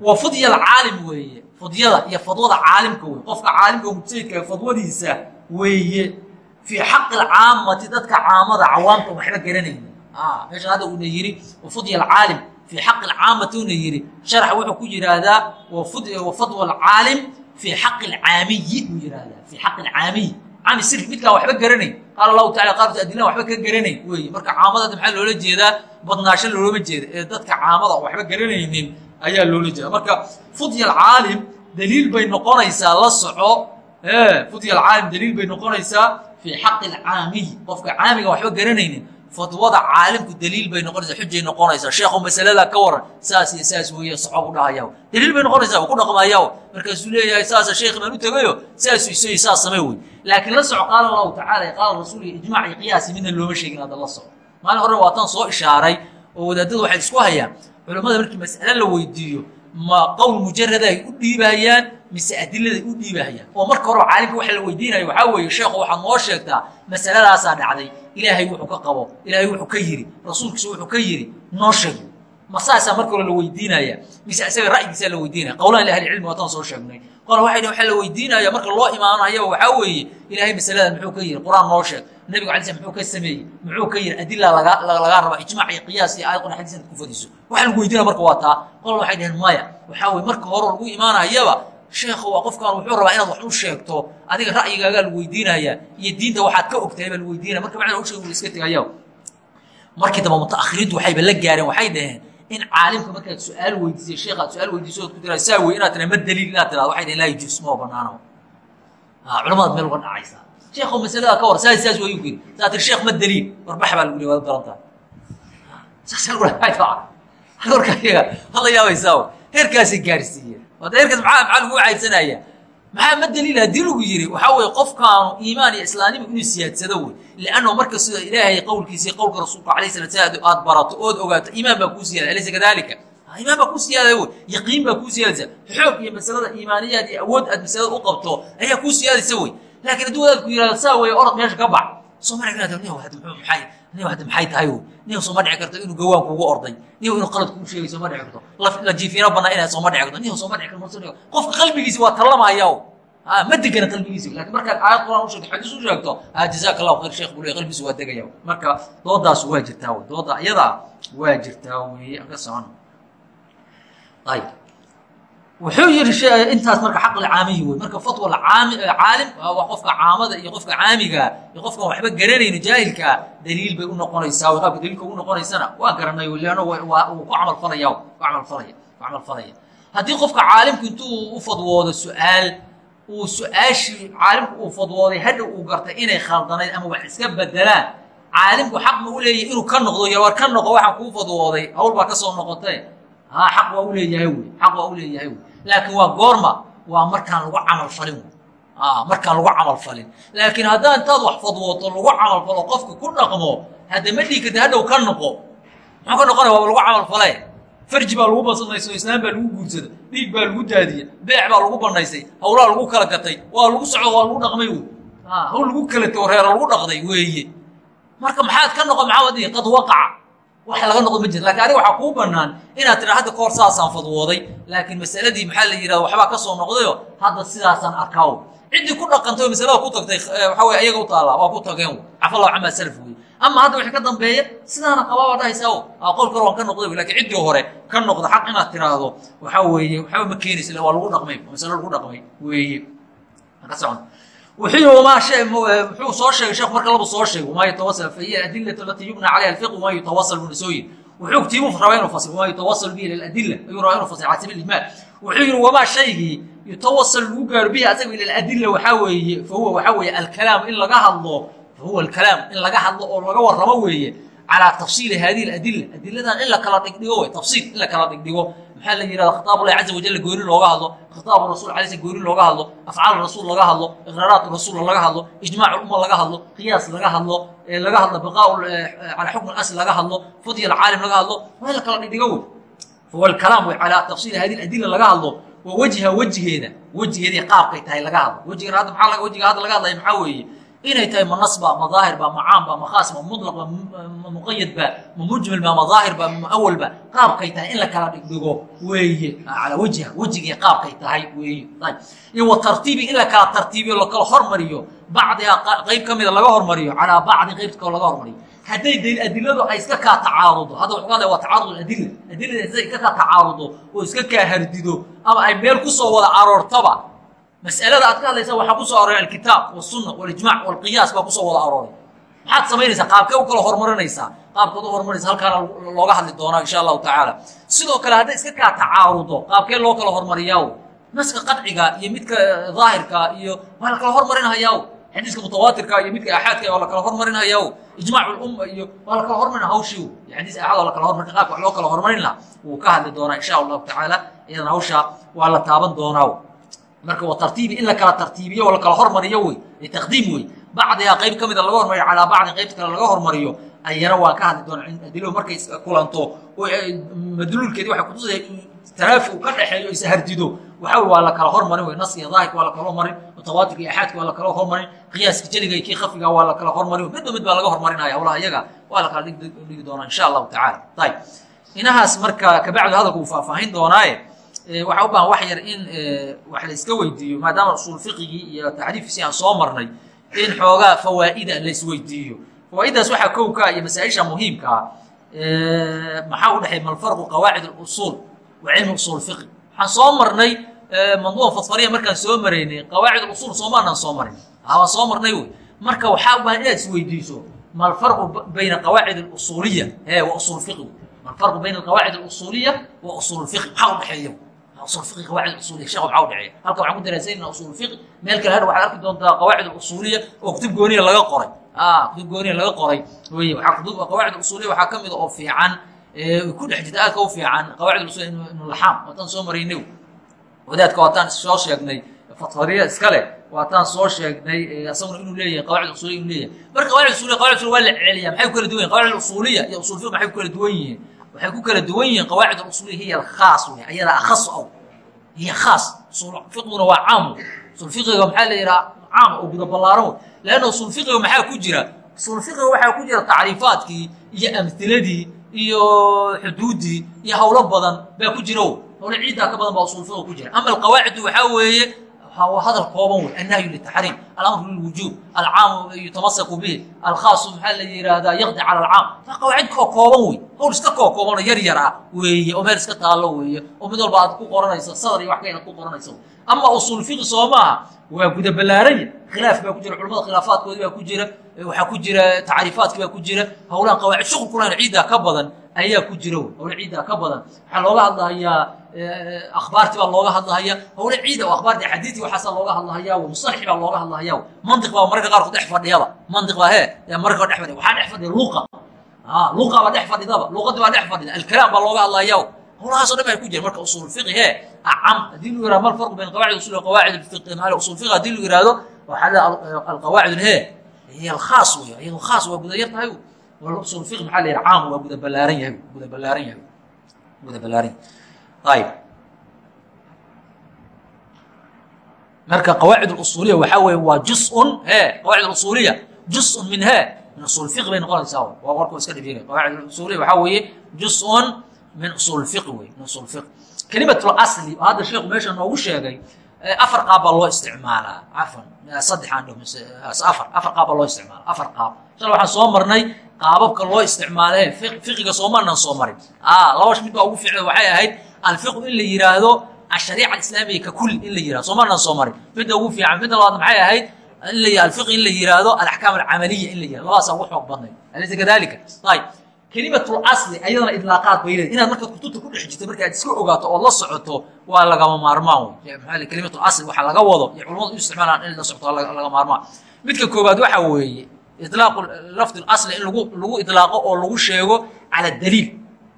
wa fudya alcaalim weeye. Fudyada iyo fadwada caalimka wey qofka caalimka mujtahidka fadwadiisa weeye fii xaqi alcaamati dadka caamada cawaamta waxba garanayni ah, meeshaan hadda uuna yiri wa alcaalim fii xaqi alcaamati uuna yiri. Sharax wuxuu ku yidhaahdaa wa alcaalim fii xaqi alcaamiyi uu yihahdaa fii xaqi alcaamiyi cami sirri midkaan waxba garanay qaala allahu tacala qaabta adilan waxba ka garanayn. Weeye marka caamada maxaa loola jeedaa? Badnaasho loolama jeeda ee dadka caamada waxba garanaynin ayaa loola jeeda marka fudya alcaalim daliil bay noqonaysaa la soco. Futya alcaalim daliil bay noqonaysaa fii xaqi alcaamiy qofka caamiga waxba garanaynin fatwada caalimku daliil bay noqonaysaa xujay noqonaysaa. Sheekhu masalada ka waran saas iyo saas weeye soco u dhahaya daliil bay noqonaysaa ku dhaqmaya markaasuu leeyahay saasa sheekhi baan u tegayo saasu isayo saas samay wey laakiin la soco qaala allahu tacala iyo qaala rasuul iyo ijmaac iyo qiyaasi midna looma sheegin hadda la soco. Maalin hore waataan soo ishaaray oo wadaadadu waxay isku hayaan. Culammada markii mas'ale la weydiiyo ma qowl mujarada ay u dhiibayaan mise adiladay u dhiibahayaan oo marka horeba caalimka waxa la weydiinaya waxaa weeye sheekhu waxaad noo sheegtaa masaladaasaa dhacday. Ilaahay wuxuu ka qabo ilaahay wuxuu ka yiri rasuulkiisa wuxuu ka yiri noo sheeg ma saasaa marka hore la weydiinaya. Mise isaga ra'yigiisaa la weydiinaya. Qowlaan ahli cilmi waataan soo sheegnay. Qola waxay dhaheen waxaa la weydiinaya marka loo imaanayaba waxaa weeye ilaahay masaladan muxuu ka yiri qur'aan noo sheeg. Nabigu alay slam muxuu ka sameeyey. Muxuu ka yiri adila laga lagaa rabaa ijmaac iyo qiyaas iyo aayad quraan xadiis inaad ku fadiso waxa lagu weydiinaya marka waa taa. Qola waxay dhaheen maya waxaa weye marka hore lagu imaanayaba sheekhu waa qofkaan wuxuu rabaa inaad wax u sheegto adiga ra'yigaagaa lagu weydiinaya iyo diinta waxaad ka ogtahay baa lagu weydiinaya. Marka macna u sheeg uu iska tegaya markii dambe mutaakhiriintu waxayba la gaareen waxay dhaheen in caalimka markaad su'aal weydiisay sheekh aad su'aal weydiiso ood ku tiraa saa wey inaad tiraa ma daliil inaad tirahdo waxay dhaheen laa yajuus ma banaano culamadaad meel uga dhacaysaa sheekhu masalada ka war saas saas wayu kiri saa tiri sheekh ma daliil warbax baa lagu waad daran tahay saasaa lagu leeya warka iyaga hala yaabaysaa heerkaasay gaarsiiyeen wada heerkaas maxaa maxaa lagu cayrsanaya maxaa ma daliil? Haddii lagu yiri waxaa weeye qofkaanu iimaan iyo islaanimo inuu siyaadsado wey liannahu marka sida ilaahay qowlkiisa iyo qowlka rasuulka alayh salat slam aad barato ood ogaato iimaan baa kuu siyaada alaysa kadalika iimaan baa kuu siyaadaya wey yaqiin baa kuu siyaadaysa xoog iyo masalada iimaaniyaad iyo awood aad masalada u qabto ayaa kuu siyaadaysa wey laakiin haddii wadaadku yihahdo saa weeye orod meesha ka bax soo ma dhici karta nin wad maxay nin wad maxay tahay wey nin soo ma dhici karto inuu gawaan kuugu orday nin inuu qalad kuu sheegay soo ma dhici karto la jiifiina banaa inaa soo ma dhici karto nin soo ma dhici karto qofka qalbigiisa waa tallamaya ma degana qalbigiisa laakiin markaad aayad quraan u sheegto xadiis u sheegto jazaaka allahu khayr sheekh buu le qalbigiisa waa degaya marka doodaas waa jirtaa wey dooda iyadaa waa jirtaa weeye aan ka socono ayib wuxuu yihi intaas marka xaq alcaamiyi wey marka fatwa caalim waa qofka caamada iyo qofka caamiga iyo qofkan waxba garanayno jaahilkaa daliil bay u noqonaysaa qaabka daliilka ugu noqonaysana waa garanay leanno waa uu ku camal falaya ku camal falaya ku camal falaya. Haddii qofka caalimku intuu u fadwoodo su'aal uu su'aashii caalimku uu fadwooday hadha uu gartay inay khaldanayd ama wax iska bedelaan caalimku xaq ma u leeyahay inuu ka noqdo yo war ka noqo waxaan kuu fadwooday hawl baa ka soo noqotee ha xaq waa u leeyahay wey xaq waa u leeyahay wey laakiin waa goorma waa markaan lagu camal falin wey markaan lagu camal falin. Laakiin haddaa intaad wax fadwooto lagu camal falo qofka ku dhaqmo hadda ma dhii karti hadhow ka noqo muxuu ka noqonaya waaba lagu camal fale farji baa lagu basanayso islaam baa lagu guursada dhiig baa lagu daadiya beec baa lagu banaysay hawlaa lagu kala gatay waa lagu socdo waa lagu dhaqmay wey hawl lagu kala to reero lagu dhaqday weeye. Marka maxaad ka noqon maxaa wadi qad waqaca wax laga noqdo ma jira laakiin adiga waxaa kuu banaan inaad tira hadda kahor saasaan fadwooday. Laakiin masaladii maxaa la yidhahda waxbaa ka soo noqdayo hadda sidaasaan arkaaw ciddii ku dhaqantay oo masalada ku tagtay waxa weye ayaga u taallaa waa ku tageen cafallahu camaa salaf wey ama hadda wixii ka dambeeya sidaana qabaabaa dhahaysaa qol kale waan ka noqday laakiin ciddii hore ka noqda xaq inaad tiraahdo waxaa weeye waxba ma keenaysa waa lagu dhaqmay masalo lagu dhaqmay weeye. Ka socon shay muxuu soo sheegay sheekhu marka laba soo sheegay wamaa yutawasal fa hiya adillatu alati yubna calayha alfiq wamaa yutawasal buna soo yiri wuxuu tiibuu rabaa inuu fasiro wamaa yutawasal bihi ila adilla ayuu rabaa inuu fasiro calaa sabiil ijmaal wuxuu yihi wamaa shaygii yutawasal lagu gaaro bihi asaga ila adilla waxaa weeye fa huwa waxaa weeye alkalaam in laga hadlo huwa alkalaam in laga hadlo oo laga warramo weeye calaa tafsiili hadihi aladilla adilladan in la kala dhigdhigo wey tafsiil in la kala dhigdhigo maxaa la yihahda khitaab ullahi caza wajalla gooni looga hadlo khitaabu rasul alay sl gooni looga hadlo afcaal rasuul laga hadlo iqraaraat rasuul laga hadlo ijmaac umma laga hadlo qiyaas laga hadlo laga hadlo baqaa calaa xukm asl laga hadlo fudya alcaalim laga hadlo waa in la kala dhigdhigo wey fahuwa alkalaam wey calaa tafsiili hadihi adilla laga hadlo wa wejha wejigeeda wejigeedii qaabkay tahay laga hadlo wejigan hadda maxaa wejiga hadda laga hadlaya maxaa weeye inay tahay ma nasba ma daahir ba ma caam ba ma khaas ma qaabkay tahay in la kala dhigdhigo weeye. Calaa wejha wejigii qaabkay tahay weeye. Iyo wa tartiibi in la kala tartiibiyo lakala hormariyo bacdihaa qayb ka mida laga hormariyo calaa bacdi qaybta kale laga hormariyo. Hadday daliil adiladu ay iska kaa tacaarudo. Hadda hadlaya waa tacaarud adilla adillada hadday iska kaa tacaarudo oo iska kaa hardido ama ay meel ku soo wada aroortaba mas'alada aad ka hadlaysa waxaa ku soo arooray alkitaab walsunna walijmac walqiyaas baa ku soo wada arooray. Maxaad samaynaysaa? Qaabkee u kala horumarinaysaa qaabkaad u horumarinaysa halkaana looga hadli doonaa insha allahu tacaala. Sidoo kale hadday iska kaa tacaarudo qaabkee loo kala hormariyaa naska qadciga iyo midka daahirka iyo waa la kala hormarinhayaa xadiiska mutawaatirka iyo midka axaadka waa la kala hormarinhayaa ijmaac lumma iyo waa la kala hormarin hawshii xadiis axaad waa la kala hormarin qaabka wax loo kala hormarin laha wuu ka hadli doonaa insha allahu tacaala. Iyadan hawsha waa la taaban doonaa marka waa tartiibi in la kala tartiibiyo oo la kala hormariyo wey taqdiim wey. Bacdihaa qayb ka mida laga hormariyo calaa bacdin qaybta kale laga hormariyo ayana waan ka hadli doonaa adilo markay kulanto madluulkeedi waxay kutusaya taraafi uu ka dhexeeyo is hardido waxa waa la kala hormarin wey nas iyo daahirka waa la kala hormarin mutawaatirka iyo axaadka waa la kala hormarin qiyaaska jeliga iyo kii khafiga waa la kala hormarin midba mid baa laga hormarinaya hawlaha iyaga waa la kala dhigi doonaa insha allahu tacala ayib inahaas marka kabacdu hadalka uu faahfaahin doonaaye waxaa u baahan wax yar in wax la iska weydiiyo maadaama usuul fiqigii iyo taxriifkiisii aan soo marnay in xoogaa fawaa'ida la isweydiiyo fawaaiddaas waxaa kow ka iyo masaaisha muhiimkaa maxaa u dhexeey malfarqu qawaacid اusuul wa cilmi usuul fiqi waxaan soo marnay manduuma fasfariya markaan soo maraynay qawaacid usuul soomaanaan soo marin waan soo marnay wey marka waxaa u baahan inaad isweydiiso malfarqu bayna qawaacid اusuuliya e wa usuul fiqi malfarqu bayna alqawaacid اusuuliya wa usuul fiqi maxaa u dhexeeya Usul fiqi qawaacid usuuliya sheekh maxaa u dhexeeya halka waxaan ku daraasaynayna usuul fiqi meel kale hadha waxaad arki doontaa qawaacid usuuliya oo kutub gooniya laga qoray kutub gooniya laga qoray wey qawaacid usuuliya waxaa ka mida oo fiican ku dhex jirta aadka u fiican qawaacid usuliya ibnu laxaam waataan soo maraynay wadaadka waataan soo sheegnay fatfariya iskale waataan soo sheegnay isaguna inuu leeyahay qawaacid usuliya inuu leeyahay marka qawaacid usuliya qawaacid usuliya waa la celiyaa maxay ku kala duwan yihiin qawaacid usuuliya iyo usul fiq maxay ku kala duwan yihiin waxay ku kala duwan yihiin qawaacid usuliya hiya alkhaas wey ayada akhasu aw hiya khaas. Usul fiqiguna waa caam usul fiqiga maxaa la yidhaha caam oo guda leanna usul fiqiga maxaa ku jira? Usul fiqiga waxaa ku jira tacriifaadkii iyo amhiladii iyo xuduuddii iyo hawlo badan baa ku jira hawlo ciiddaa ka badan baa usul fiqiga ku jira. Ama alqawaacidu waxaa weeye waa hadal kooban wey annahyu litaxriim alamru lilwujuub alcaamu yutamasaku bihi alkhaasu maxaa la yidhaahdaa yaqdi cala alcaam waa qawaacid koo kooban wey hawl iska koo kooban oo yar yar ah weeye oo meel iska taallo weeye oo mid walba aad ku qoranayso sadar iyo wax ka inaad ku qoranayso ama usul fiqi soo maaha waa guda ballaaranya khilaaf baa ku jira culamada khilaafaadkoodii baa ku jira waxaa ku jira tacriifaadkii baa ku jira hawlahan qawaacid shuqul kulahayn ciiddaa ka badan ayaa ku jira wey hawla ciiddaa ka badan. Waxaa looga hadlahayaa akhbaartii baa looga hadlahaya hawle ciida oo akhbaartii xadiidii waxaasaa looga hadlahaya musalaxi baa looga hadlahaya mantiq baa mararka qaarku dhex fadhiyaba. Mantiq baa he mararka dhex fadhiya waxaa dhex fadhiya luqa luqa baa dhex fadhidaba luqadii baa dhex fadhida alkalaam baa looga hadlahaya hawlahaasoo dhan baa ku jira marka usul fiqi he acam haddii lu yiraahdo mal farqu bayn qawaacid usul wa qawaacid fiqi maal usul fiqi haddii lu yiraahdo waxaa alqawaacid he hiya alkhaas wey iyadu khaas waa guda yar tahay usul fiq waxaan soo marnay qaababka loo isticmaale fiqiga soomaanaan soo marin. Laba mid baa ugu fiicnay waxay ahayd alfiqu in la yiraahdo ashariica alislaamiya ka kulli in la yiraahdo soomaanaan soo marin. Midda ugu fiican midda labaad maxay ahayd alfiqi in la yiraahdo alaxkaam alcamaliya in la yiraahdo labadaasa ugu xoog badnay alaysa kadalika ayib kelimatul asli ayadana idlaaqaad bay leedahay. Inaad markaad kutubta ku dhex jirto marka aad iska ogaato ood la socoto waa lagama maarmaan wey maxaa kelimatul asli waxa laga wado iyo culamadu u isticmaalaan in la socoto laga maarmaan. Midka koowaad waxa weeye lafdi asli in lagu idlaaqo oo lagu sheego cala daliil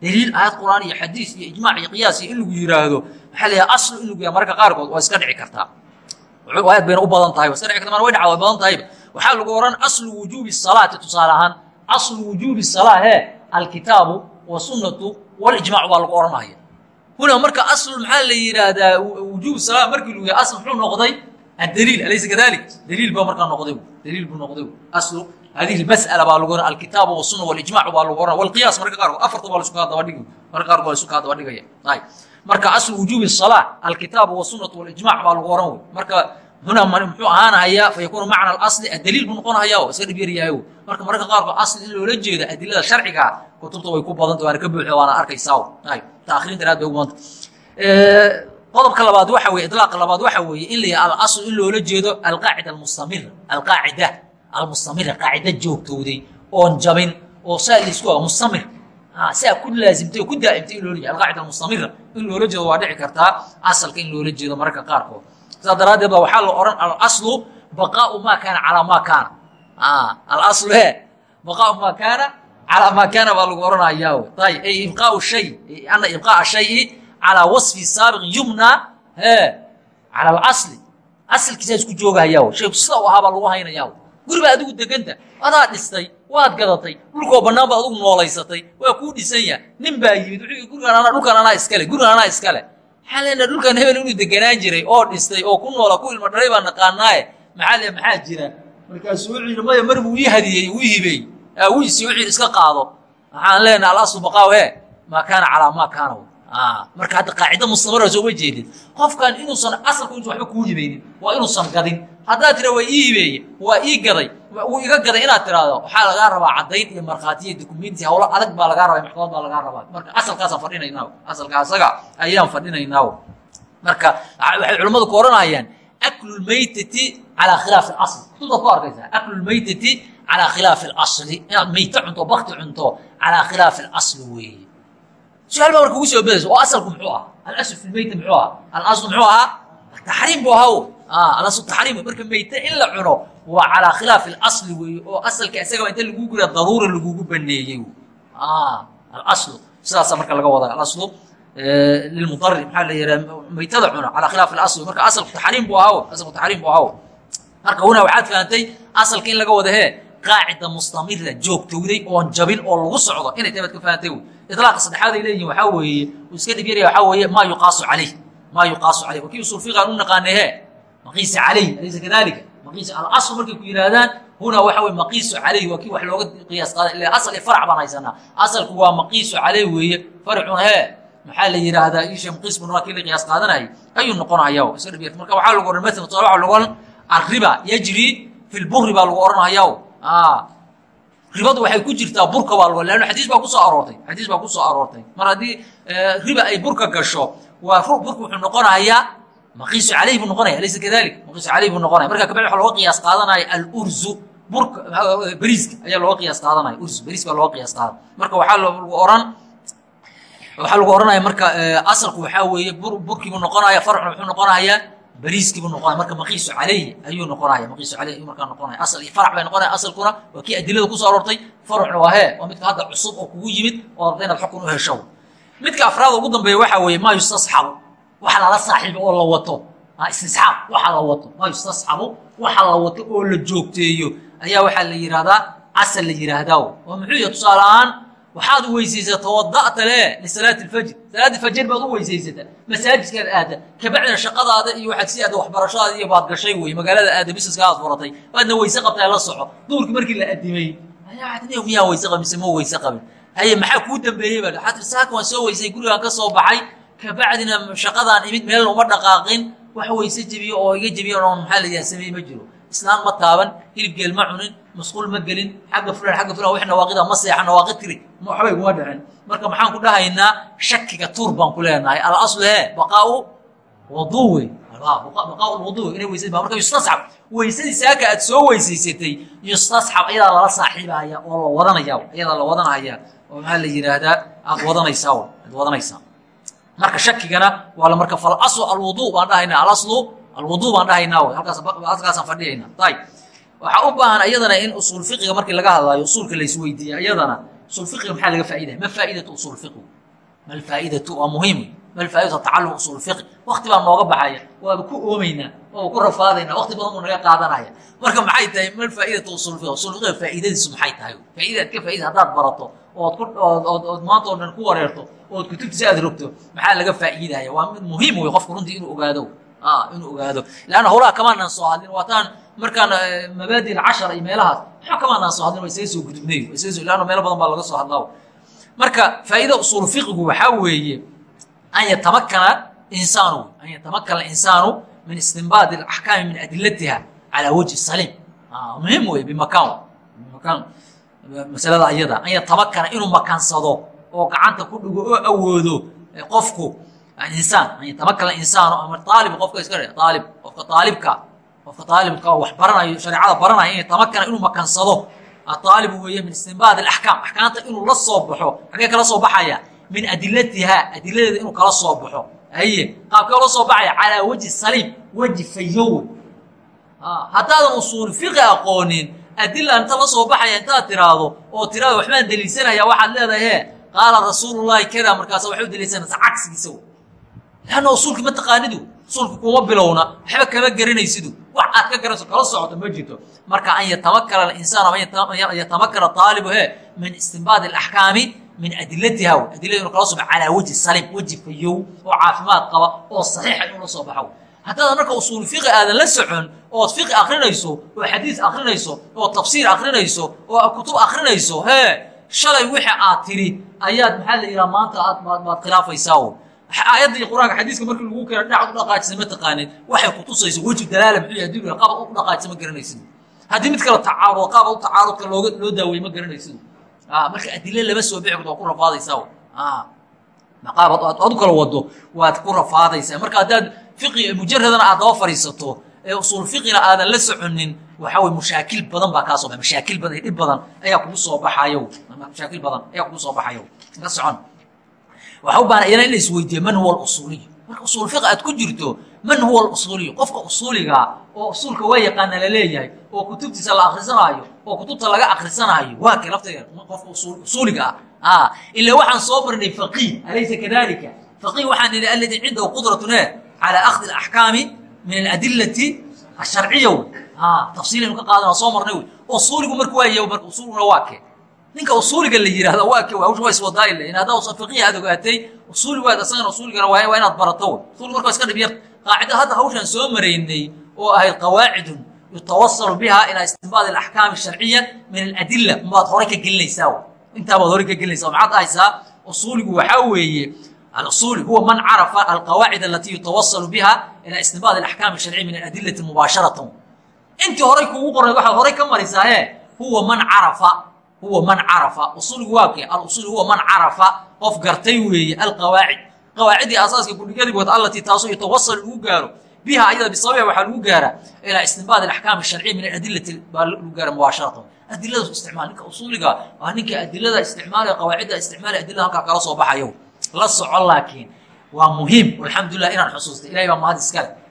daliil aayad qur'aan iyo xadiis iyo ijmac iyo qiyaas iyo in lagu yiraahdo maxaa la yahay aslu in lagu yahay mararka qaarkood waa iska dhici kartaa aayad bayna u badan tahay iska dhici karta mana way dhacda way badan tahayba waxaa lagu oran aslu wujuubi salaati tusaale ahaan aslu wujuubi salaa alkitaabu wasunnatu walijmac baa lagu oranaya huna marka aslu maxaa la yidhaahdaa wujuub salaa markii lagu yahay asl muxuu noqday adliil alaysa kadalik. Dliil ba markaa noqday dliil buu noqday. Aslu hadihi masala baa lagu alkitaab wasuna walijmac baa lagu oran walqiyaas marka qaarko afarta baa laisu kaa dabadhigi marka qaarko waa laisu kaa dabadhigaya ay marka aslu wujuubi salaa alkitaabu wasunatu walijmac baa lagu oran wey. Marka hunaa muxuu ahaanahayaa fa yakuunu macna asli adliil buu noqonahaya iska dhib yaryahay marka marka qaarko asli in loola jeeda adilada sharcigaa kutubta way ku badanta waana ka buuxo waana arkaysaa ay taakhirin daraad bay ugu badanta qodobka labaad waxa weye idlaaqa labaad waxa weeye in la alasl in loola jeedo alqaacida almustamira alqaacida almustamira qaacida joogtooday oon jabin oo saa la isku mustamir. Siaa ku laasimtay ku daa'imtay in loola jeedo alqaacida almustamira in loola jeedo waa dhici kartaa asalka in loola jeedo mararka qaarkood. Sidaa daraaddeed waxaa la odhan alaslu baqaau maa kaana calaa maa kaana. Alaslu he baqaau maa kaana calaa maa kaana baa lagu odhanayaa. Wy ayib ay ibqaau shay ana ibqaa'a shayi calaa wasfi saabiqin yumna he cala alasli asalkiisaa isku joogahayaa wy shayku sida u ahaa baa lagu haynayaa wy guri baa adigu deganta adaa dhistay waad gadatay dhulkoo bannaan baad adigu noolaysatay waa kuu dhisan yaha nin baa yimid gurigaan anaa iskale gurigaan anaa iskale maxaa leenaha dhulkan hebel inuu deganaan jiray oo dhistay oo ku noola ku ilmo dhalay baa naqaanaaye maxaa le maxaa jira markaasuu yidhi maya mar buu ii hadiyey uu hibey aawiisi wuxuu iska qaado waxaan leenaha alaslu baqaaw he maa kaana calaa marka hadda qaacida mustamara soo ma jeedid qofkan inuusan asalku intu waxba kuu hibaynin waa inuusan gadin. Haddaad tira waa ii waa ii gaday wuu iga gaday inaad tiraahdo waxaa lagaa rabaa caddayn iyo markhaatiyo dokumenti hawlo adag baa lagaa rabaa maxkamad baa lagaa rabaa. Marka asalkaasaan fadhinaynaa asalka ayaan fadhinaynaa marka waxay culimmadu ku odhanayaan aklu lmaytati calaa khilaafi alasl kutubtaad ku arkaysaa? Aklu lmaytati calaa khilaafi alasli inaad mayte cunto bakti cunto calaa khilaafi alasli weeye su'aal baa marka ugu soo bedaysa oo asalku muxuu ah alasl fi lmeyta muxuu ah alaslu muxuu ahaa taxriim buu ahaa alaslu taxriim marka meyte in la cuno waa calaa khilaafi alasli weeye oo asalka isagaba inta lagu gura daruura lagugu baneeyey alaslu sidaasa marka laga wadaa alaslu lilmudari maxaa la yidhaha meytada cuna calaa khilaafi alasli marka asalku taxriim buu ahaa asalku taxriim buu ahaa marka huna waxaad fahamtay asalka in laga wada hee qaacida mustamira joogtowday oon jabin oo lagu socdo inay tahay ka fahamtay wy iطlaaqa saddexaad leeyihiin waxaa weeye uu iska dhib yaraya waxaa weeye maa yuqaasu calayh maa yuqaasu calayh. Wakii usul u naqaanay maqiisa calayh alaysa kadalika maqiisa alasl markay ku yidhaahdaan huna waxa weye maqiisu calayh. Waa kii wax looga qiyaas qaaday ila asal iyo farac baan haysanaa. Asalku waa maqiisu calayh weeye farcuna hee maxaa la yidhaahdaa isha maqiisbun waa kii la qiyaas qaadanayay. Ayuu noqonaya iska dhib yarta marka waxaa lagu odhan maala tusaale lagu odhan arriba yajri fi lbuhri baa lagu odhanaya ribadu waxay ku jirtaa burka baa lago leanno xadiis baa ku soo aroortay xadiis baa ku soo aroortay. Mar haddii riba ay burka gasho waa burka wuxuu noqonayaa maqiisu calayh buu noqonaya alaysa kadalik maqiisu calayh buu noqonaya marka kabacdi waxa looga qiyaas qaadanaya alurzu burka beriiska ayaa looga qiyaas qaadanaya urzu beriis baa looga qiyaas qaadan. Marka waxaa lagu oran waxaa lagu oranaya marka asalku waxaa weeye bur burkiibuu noqonaya farcuna wuxuu noqonayaa beriiskiibuu noqonaya marka maqiisu calayhi ayuu noqonaya maqiisu calayhi ayuu markaa noqonaya. Asal iyo farac bay noqonaya asalkuna waa kii adilada ku soo aroortay farcuna waa hee waa midka hadda cusub oo kugu yimid oo rabta inaad xukun u hesho. Midka afraada ugu dambeeya waxaa weeye maa yustasxabu waxa lala saaxiibo oo la wato. Istisxaab waxa la wato. Maa yustasxabu waxa la wato oo la joogteeyo. Ayaa waxaa la yidhahdaa asal la yidhaahdaa oo muxuu yahay tusaale ahaan waxaad weysaysata wada'ta le lisalaati alfajr. Salaadii fajr baad u weysaysata masaajidkaad aada kabacdina shaqadaada iyo waxaad sii aada waxbarashadaada iyo baad gashay wey magaalada aada bisaska aad furatay baadna weyse qabtaa la soco. Duurkii markii la adimay ayaa miyaa weyse qabin mise ma weyse qabin? Haye maxaa kuu dambeeyey baa waxaad tir saaka waan soo weysay gurigaan ka soo baxay. Kabacdina shaqadaan imid meel uma dhaqaaqin. Wax weyse jebiyo oo iga jebiyo oon maxaa la yidhaha sameey ma jiro. Islaan ma taaban hilib geel ma cunin masquul ma gelin xagga fulan xagga fulan wix nawaaqida ma seexan nawaaqid tiri. Waxbay kuma dhicin marka maxaan ku dhahaynaa shakiga tuur baan ku leenahay. Alaslu he baqaau waduu wey baqaau lwuduu inay weysad marka yustasxab. Weysadii saaka aad soo weysaysatay yustasxab ayadaa lala saaxiibaya oo la wadanaya ayadaa la wadanaya oo maxaa la yidhaahdaa? Aad wadanaysaa aad wadanaysaa marka shakigana waa la marka falaslu alwuduu baan dhahaynaa. Alaslu alwuduu baan dhahaynaa halkaas halkaasaan fadhiyaynaa. Ayib waxaa u baahan iyadana in usuul fiqiga markii laga hadlaayo usuulka la isweydiiya iyadana usul fiqiga maxaa laga faa'idaya ma faa'idatu usul fiqi ma alfaa'idatu waa muhiim. Wey ma alfaa'idatu tacallum usul fiqi waqti baa nooga baxaya waaba ku oomeynaa waaba ku rafaadaynaa waqti badan buu naga qaadanaya. Marka maxay tahay ma alfaa'idatu usul fiqi usul fiqiga faa'iidadiisu maxay tahay? Faa'idaad ka faa'ida haddaad barato ood ku ood ood maanta oo dhan ku wareerto ood kutubtiisa aad rogto maxaa laga faa'iidaya waa mid muhiim wey qofku runtii inuu ogaado. Inuu ogaado. Leanna howlaha kamaanaan soo hadlin waataan markaan mabaadi alcashara iyo meelahaas waxba kamaanaan soo hadlin waa isaga soo gudubnay waa isaga soo leanna meelo badan baa laga soo hadlaa. Marka faa'ida usuulu fiqigu waxaa weeye an yatamakana insaanu an yatamakana insaanu min istinbaadi alaxkaami min adilatiha calaa wajhi saliim muhiim wey bimakaan bimakaan masalada ayada. An yatamakana inuu makansado oo gacanta ku dhigo oo awoodo qofku insaan an yatamakana insaanu ama aalib qofka iska aalib qofka aalibka qofka aalibka wax baranayo shareecada baranaya in yatamakana inuu makansado. Aalibu weeye min istinbaad alaxkaam axkaamta inuu la soo baxo xagee kala soo baxaya? Min adilatiha adiladeeda inuu kala soo baxo. Haye qaabkee la soo baxaya? Calaa wejhi saliim weji fayowe haddaadan usuul fiqi aqoonin adila inta la soo baxaya intaad tiraahdo oo tiraado waxbaan deliisanaya waxaad leedahay he qaala rasuulullahi kada markaasa waxay u deliisanaysaa cagsigiisa leanna usuulki ma taqaanidu? Usuulka kuma bilowna waxba kama garanaysidu wax aad ka garanayso kala socoto ma jirto. Marka an yatamakana alinsaan ama an yatamakana aalibu he min istinbaadi alaxkaami min adilatiha adilada inu kala soo baxo calaa wejhi salim weji fayow oo caafimaad qaba oo saxiixa inuu la soo baxo. Haddaadan marka usuul fiqi aadan la socon ood fiqi akrinayso oo xadiis akrinayso oo tafsiir akrinayso oo kutub akrinayso hee shalay wixii aad tiri ayaad maxaa la yidhaha maanta aad baad khilaafaysaa aayadda iyo qur'aanka xadiiska markii lagu keeno dhinac u dhaqaajisa ma taqaanid waxay kutusayso weji dalaala muxuu yahay dib qaab u dhaqaajisa ma garanaysid. Haddii mid kale tacaarud qaab u tacaarudka looga loo daaweeye ma garanaysid. Marka adile lama soo bixi waa ku rafaadaysaa qaab aad u kala wado waad ku rafaadaysaa. Marka haddaad fiqi mujaradana aad daba fadhiisato ee usuul fiqina aadan la soconin waxa weye mashaakil badan baa kaa soo baxa mashaakil badan dhib badan ayaa kugu soo baxayo mashaakil badan ayaa kugu soo baxayo ka socon waxa u baahan man huwa alusuuliy marka usuul fiqi aad ku jirto man huwa alusuuliyu qofka usuuliga oo usuulka waa yaqaana la leeyahay oo kutubtiisa la akrisanaayo oo kutubta laga akrisanaayo waa kee lafteeda qofka usuuliga ah. Ilaa waxaan soo marnay faqiih alaysa kadalika faqiih waxaan nidhi alladii cindahu qudratun e calى akhdi اaxkaami min aladilati asharciya. Tafsiilaynu ka qaadana soo marnay. Usuuligu marka waa marka usuulguna waa kee ninka usuuliga la yihahdo waa k hawsha waa iswadaaile in haddaa usan fiqihi aad ogaatay usuuli waad asagana usuuligana waaye waa inaad barato. Usuuliga marka iska dhib qaacida hadda hawshaan soo maraynay oo ahayd qawaacidun yutawasalu bihaa ilaa istinbaad alaxkaam sharciya min aladilla unbaad hore ka gelinaysaa. Intaabaad hore ka gelinaysa maxaad ahaysaa? Usuuligu waxaa weeye alusuuli huwa man carafa alqawaacid alatii yutawasalu biha ilaa istinbaad alaxkaam sharciya min aladillati mubaasharatan. Intii horay kuugu qornayd waxaad horay ka marisaaye huwa man carafa huwa man carafa. Usuulgu waa kee alusuul huwa man carafa. Qof gartay weeye alqawaacid. Qawaacidii asaaska kudhigyadii wad allatii taasoo yatawasal lagu gaaro. Biha ayada bisababiha waxaa lagu gaaraa ilaa istinbaad alaxkaam asharciya min adilati baa lagu gaara mubaasharatan adiladaas isticmaal ninka usuuliga ah, waa ninka adilada isticmaalaya qawaacidda isticmaalaya adilada halkaa kala soo baxayo. La soco laakiin waa muhiim. Alxamdulilah inaan xusuustay ilahay baa mahad iskale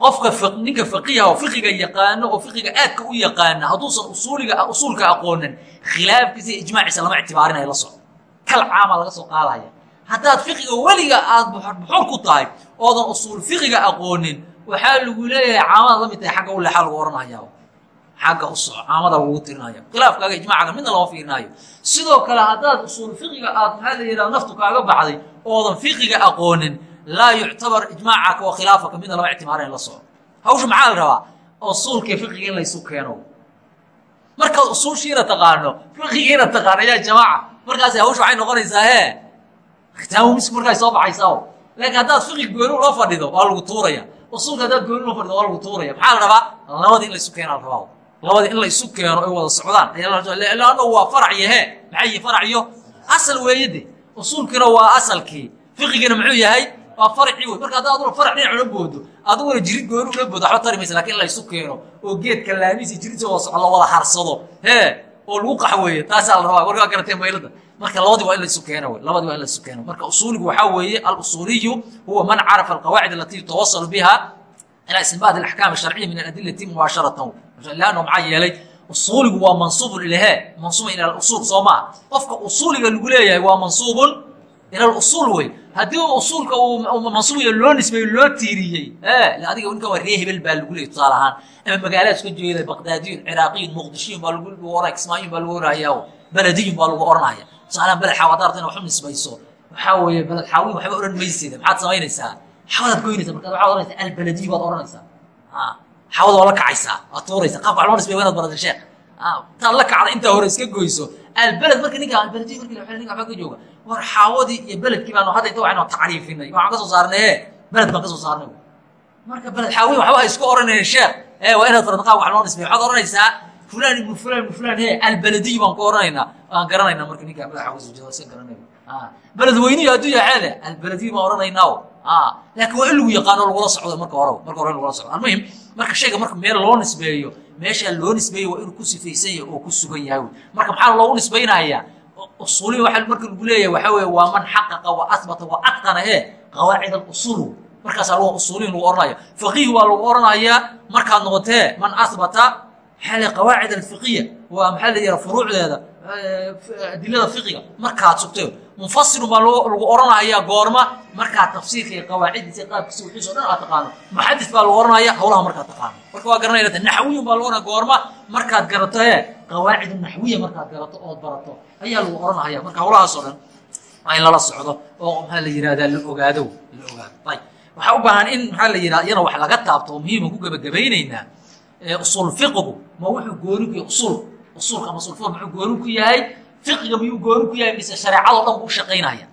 qofka ninka faqiiha oo fiqiga yaqaano oo fiqiga aadka u yaqaana hadduusan usuuliga usuulka aqoonin khilaafkiisa ijmaaciisa lama ictibaarinayo la soco kal caama laga soo qaadaya haddaad fiqiga weliga aad buxur ku tahay oodan usuul fiqiga aqoonin waxaa lagu leeyahay caamada la mid tahay xagga u leexaa lagu ohanaya xagga u caamada lagu tirinaya khilaafkaaga ijmaacaga midna lama fiirinaayo sidoo kale haddaad usuul fiqiga aad maxaa la yidhaha naftu kaaga baxday oodan fiqiga aqoonin laa yuctabar ijmaacaka wa khilaafaka midna lama ictimaarayn la soco hawsha maxaa la rabaa usuulka fiqiga in laysu keeno markaad usuushiina taqaano fiqigiina taqaano yaa jamaaca markaas hawsha waxay noqonaysaa hee khitaamu misk markaay soo baxaysaa laakiin haddaad fiqig gooni ula fadhido waa lagu tuuraya usuulka haddaad gooni ula fadhido waa lagu tuuraya maxaa la rabaa labadii in laysu keena la rabaa labadii in la isu keeno ay wada socdaan lanno waa farac yahe maxay yihi farac iyo asal weeye de usuulkiina waa asalkii fiqigiina muxuu yahay waa faracii wey marka hadda aduna farac dhinac ula boodo aduguna jirid gooni ula boodo. Waxba tari maysa laakiin in laysu keeno oo geedka laamiisi jiridsa waso la wada harsado hee oo lagu qaxweeyo taasaa la rabaa. Warka garatee maylada marka labadii waa in laysu keeno wey. Labadii waa in laysu keeno. Marka usuuligu waxaa weeye alusuuliyu huwa man carafa alqawaacid alati yutawasalu biha ilaa istinbaad alaxkaam asharciya min aladillati mubaasharatan leanno maxaa yeelay usuuligu waa mansuubun ilahe mansuubun ila alusuul soo maaha qofka usuuliga lagu leeyahay waa mansuubun ila alusuul wey haddii usuulka uu mansuub loo nisbeeyo loo tiiriyey adiga ninkan waa ree hebel baa lagu leeyay tusaale ahaan. Ama magaalaad iska jeeda baqdaadiyun ciraaqiyun muqdishiyun baa lagu oranaya kismaayun baa lagu oranayaa belediyun baa lagu oranaya. Tusaalehan beled xaawa hadaad rabta ina wax u nisbayso waxaa weeye beled xaawin waxba oran mayseeda maxaad samaynaysaa? Xawadaad goynaysa markaad waxaad oranaysaa albaladiy baad oranaysaa. Xawada waa la kacaysaa waad tuuraysa qaabka loo nisbay wanaad barata sheekh. Intaad la kacda intaa hore iska goyso. Albeled marka ninka albaladiy marki la ninka waxba ka jooga war xaawadii iyo beledkii baan hadda inta waxaynu tacriifinay. Waxaan ka soo saarnay ee beled baan ka soo saarnay. Marka beled xaawin waxba ha isku oranayna sheekh. Ee waa inaad farad qaabka wax loo nisbay waxaad oranaysaa fulan ibnu fulan ibnu fulan he albaladiy baan ku oranaynaa. Waan garanaynaa marka ninka beled xaawa soo jeeda iska garanayna beled weynihi hadduu yahay xeede albaladiy baan oranaynaa. Laakiin waa in lagu yaqaano lagula socdo marka hore marka hore in lagula socdo. Almuhim marka shayga marka meel loo nisbeeyo meeshaa loo nisbeeyey waa inuu ku sifaysan yahay oo ku sugan yahay. Marka maxaa loogu nisbaynayaa usuuliyin waa marka lagu leeyahay waxaa weeye waa man xaqaqa wa ahbata wa qawaacid alusuul markaasaa lagu usuuliyin lagu ohanaya faqiih waa lagu ohanayaa markaad noqotee man ahbata maxaa qawaacid alfiqiya waa maxaa la yidhaha furuucdeeda adilada fiqiga markaad sugtay munfasilun baa lagu oranayaa goorma markaa tafsiirka iyo qawaaciddiisa qaabkiisa wixiisa o dhan aad taqaano. Muxadis baa lagu oranaya hawlaha markaad taqaano. Marka waa garanayna naxwiyun baa lagu oranaya goorma markaad garato ee qawaacid naxwiya markaad garato ood barato ayaa lagu oranaya marka hawlahaas oo dhan waa in lala socdo oo maxaa la yihahdaa la ogaado la ogaado. Ayb waxaa u baahan in maxaa la yidhahda iyana wax laga taabto oo muhiiman ku gebagabaynaynaa usul fiqigu ma wuxuu usulka ama usul fiq muxuu gooni ku yahay fiqiga miyuu gooni ku yahay mise shareecadoo dhan buu shaqaynaya?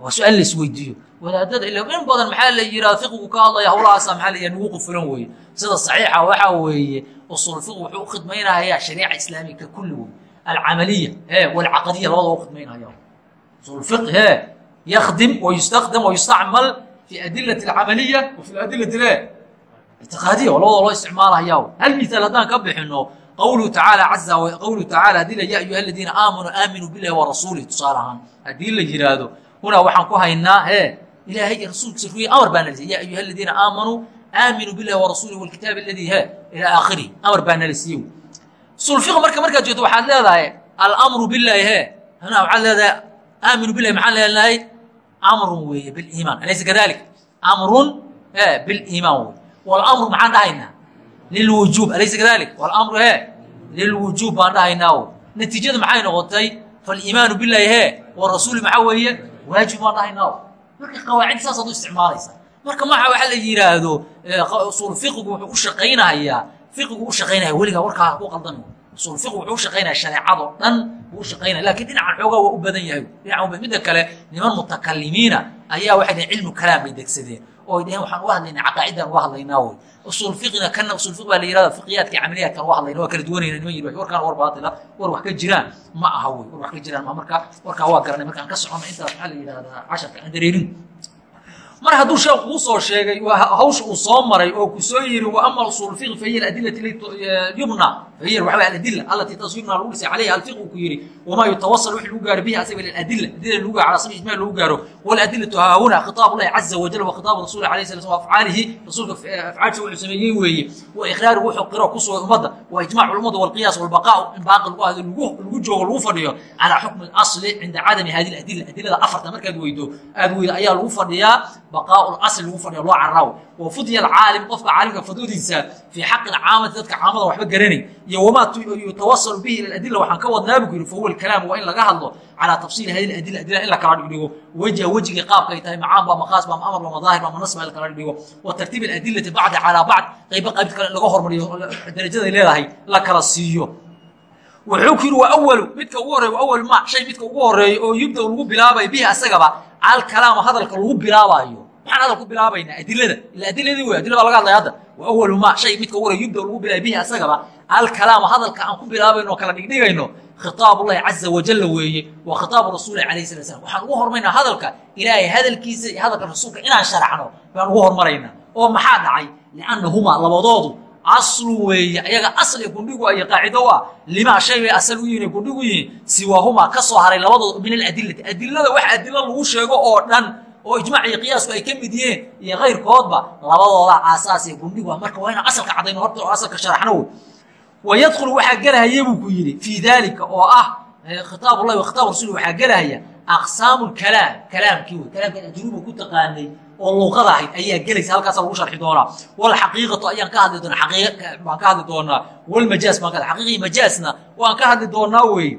Waa su'aal la isweydiiyo wadaadada ila in badan maxaa la yidhahda fiqigu ka hadlaya hawlahaasa maxaa la yidhahda nagu qufulan weeye. Sida saxiixa waxaa weeye usul fiq wuxuu u khidmaynayaa shariica islaamika kulli wey alcamaliya he walcaqadiya labada u khidmaynaya. Usul fiq he yakdim wayustakdam wayustacmal fi adilati alcamaliya wa fi adilati le ictiqaadiya oo labadoo loo isticmaalaya hal mihaal haddaan ka bixino qawluhu tacaala caza qawluhu tacaala haddii la ya ayuha aladiina aamanuu aaminuu billahi wa rasuulih tusaale ahaan haddii la yidhaahdo hunaa waxaan ku haynaa he ilaahay iyo rasuulkiisa ruuya amar baa nala siiyey ya ayuha aladiina aamanuu aaminuu billahi wa rasuulih walkitaabi aladi he ilaa aakhirih amar baa nala siiyey usul fiq marka markaad joogto waxaad leedahay alamru billahi he hunaa waxaad leedahay aaminuu billahi maxaan leenahay amrun weeye biliimaan alaysa kadalik amrun biliimaan wey walamru maxaan dhahaynaa lilwujuub alaysa kadalik walamru he lilwujuub baan dhahaynaa natiijada maxay noqotay faliimaanu billahi he warasuuli maxaa weeye waajib baan dhahaynaa marka qawaacid saasaad u isticmaalaysaa marka maxa waxa la yidhaahdo usul fiqigu wuxuu u shaqaynayaa fiqigu u shaqaynaya weligaa warkaa ku qaldan usul fiqigu wuxuu u shaqaynaya shareecadoo dhan buu u shaqaynaya laakiin dhinacan xoogaa waa u badan yahay dhinacan midda kale niman mutakalimiina ayaa waxay dhaheen cilmu kalaam bay degsadeen oo ay dhaheen waxaan uga hadlaynaa caqaa'idan uga hadlaynaa wey usul fiqina kana usul fiq baa la yihahda fiqiyaadka camaliyaadkan uga hadlayna waa kala duwanayna niman yidhi warkaan war baatila war wax ka jiraan ma aha wey war wax ka jiraan ma marka warkaa waa garanay. Markaan ka socono intaas maxaa la yidhahdaa casharka aan dareerin. Mar hadduu sheekh kuu soo sheegay hawsha uu soo maray oo ku soo yiri wa ama usul fiq fahiya aladillati yubna fahiya waxa way aladilla allati tas yubna lagu dhisay calayha alfiq uu ku yiri wamaa yutawasal wixii lagu gaaro bihi asaga ila adilla adilla lagu gaaro ala sabi ijmaal lagu gaaro wal adillatu haa huna khitaab allahi caza wajal wa khitaab rasuuli alayhi salatu wa afcaalihi rasuulka afcaasha wuxuu sameeyey weeye wa iqraaru wuxuu qiro ku sugay ummadda wa ijmaac ulumada walqiyaas walbaqaa in baaqi lagu ahdo lagu joogo lagu fadhiyo calaa xukmi asli cinda cadami hadihi adilla adillada afarta markaad weydo aad weydo ayaa lagu fadhiyaa baqaau asli lagu fadhiyo loo caraawo wa fudya alcaalim qofka caalimka fadwadiisa fii xaqi alcaamati dadka caamada waxba garanay iyo wamaa yutawasalu bihi ila adilla waxaan ka wadnaabu ku yiri fahuwa alkalaam waa in laga hadlo calaa tafsiili hadihi adilla adilla in la kala dhigdhigo wejha wejigii qaabkay tahay macaan ba maqaas ba amar ba madaahir ba manas ba in la kala dhigdhigo wa tartiib aladillati bacda calaa bacd qayba qaybta kale in laga hormariyo darajaday leedahay la kala siiyo wuxuu yidhi waa awalu midka ugu horreeya waa awal ma shay midka ugu horreeya oo yubda lagu bilaabayo bihi asagaba alkalaama hadalka lagu bilaabaayo maxaan hadal ku bilaabaynaa adilada. Ila adiladii wey adila baa laga hadlaya hadda. Wa awalu ma shay midka ugu horreya yubda lagu bilaabay bihi asagaba. Alkalaama hadalka aan ku bilaabayno oo kala dhigdhigayno khitaab ullahi caza wajalla weeye wa khitaabu rasuuli alayhi salatu slam waxaan ugu hormaynaa hadalka ilaahay hadalkiisa iyo hadalka rasuulka inaan sharaxno baan ugu hormaraynaa oo maxaa dhacay? Liannahumaa labadoodu aslu weeye ayaga asli gundhigu ay qaacido u ah limaa shay bay asal u yihiin gundhigu yihiin siwaahumaa ka soo haray labadooda min aladillati. Adilada wax adilo lagu sheego oo dhan oo ijmaac iyo qiyaasku ay ka mid yihiin iyo kayrkoodba labadooda aasaas iyo gundhigu ah marka waa inaan asalka cadayno horta oo asalka sharaxno wey wayadkhulu waxaa gelahaya buu ku yidhi fii dalika oo ah khitaab ullahi wa khitaab rasuli waxaa gelahaya aqsaamu lkalaam kalaamkii wey kalaamka ajruba ku taqaanay oo luuqada ahayd ayaa gelaysa halkaasa lagu sharxi doonaa. Walxaqiiqatu ayaan ka hadli doonaa baan ka hadli doonaa walmajaaz baan ka xaqiiqi majaazna waan ka hadli doonaa wey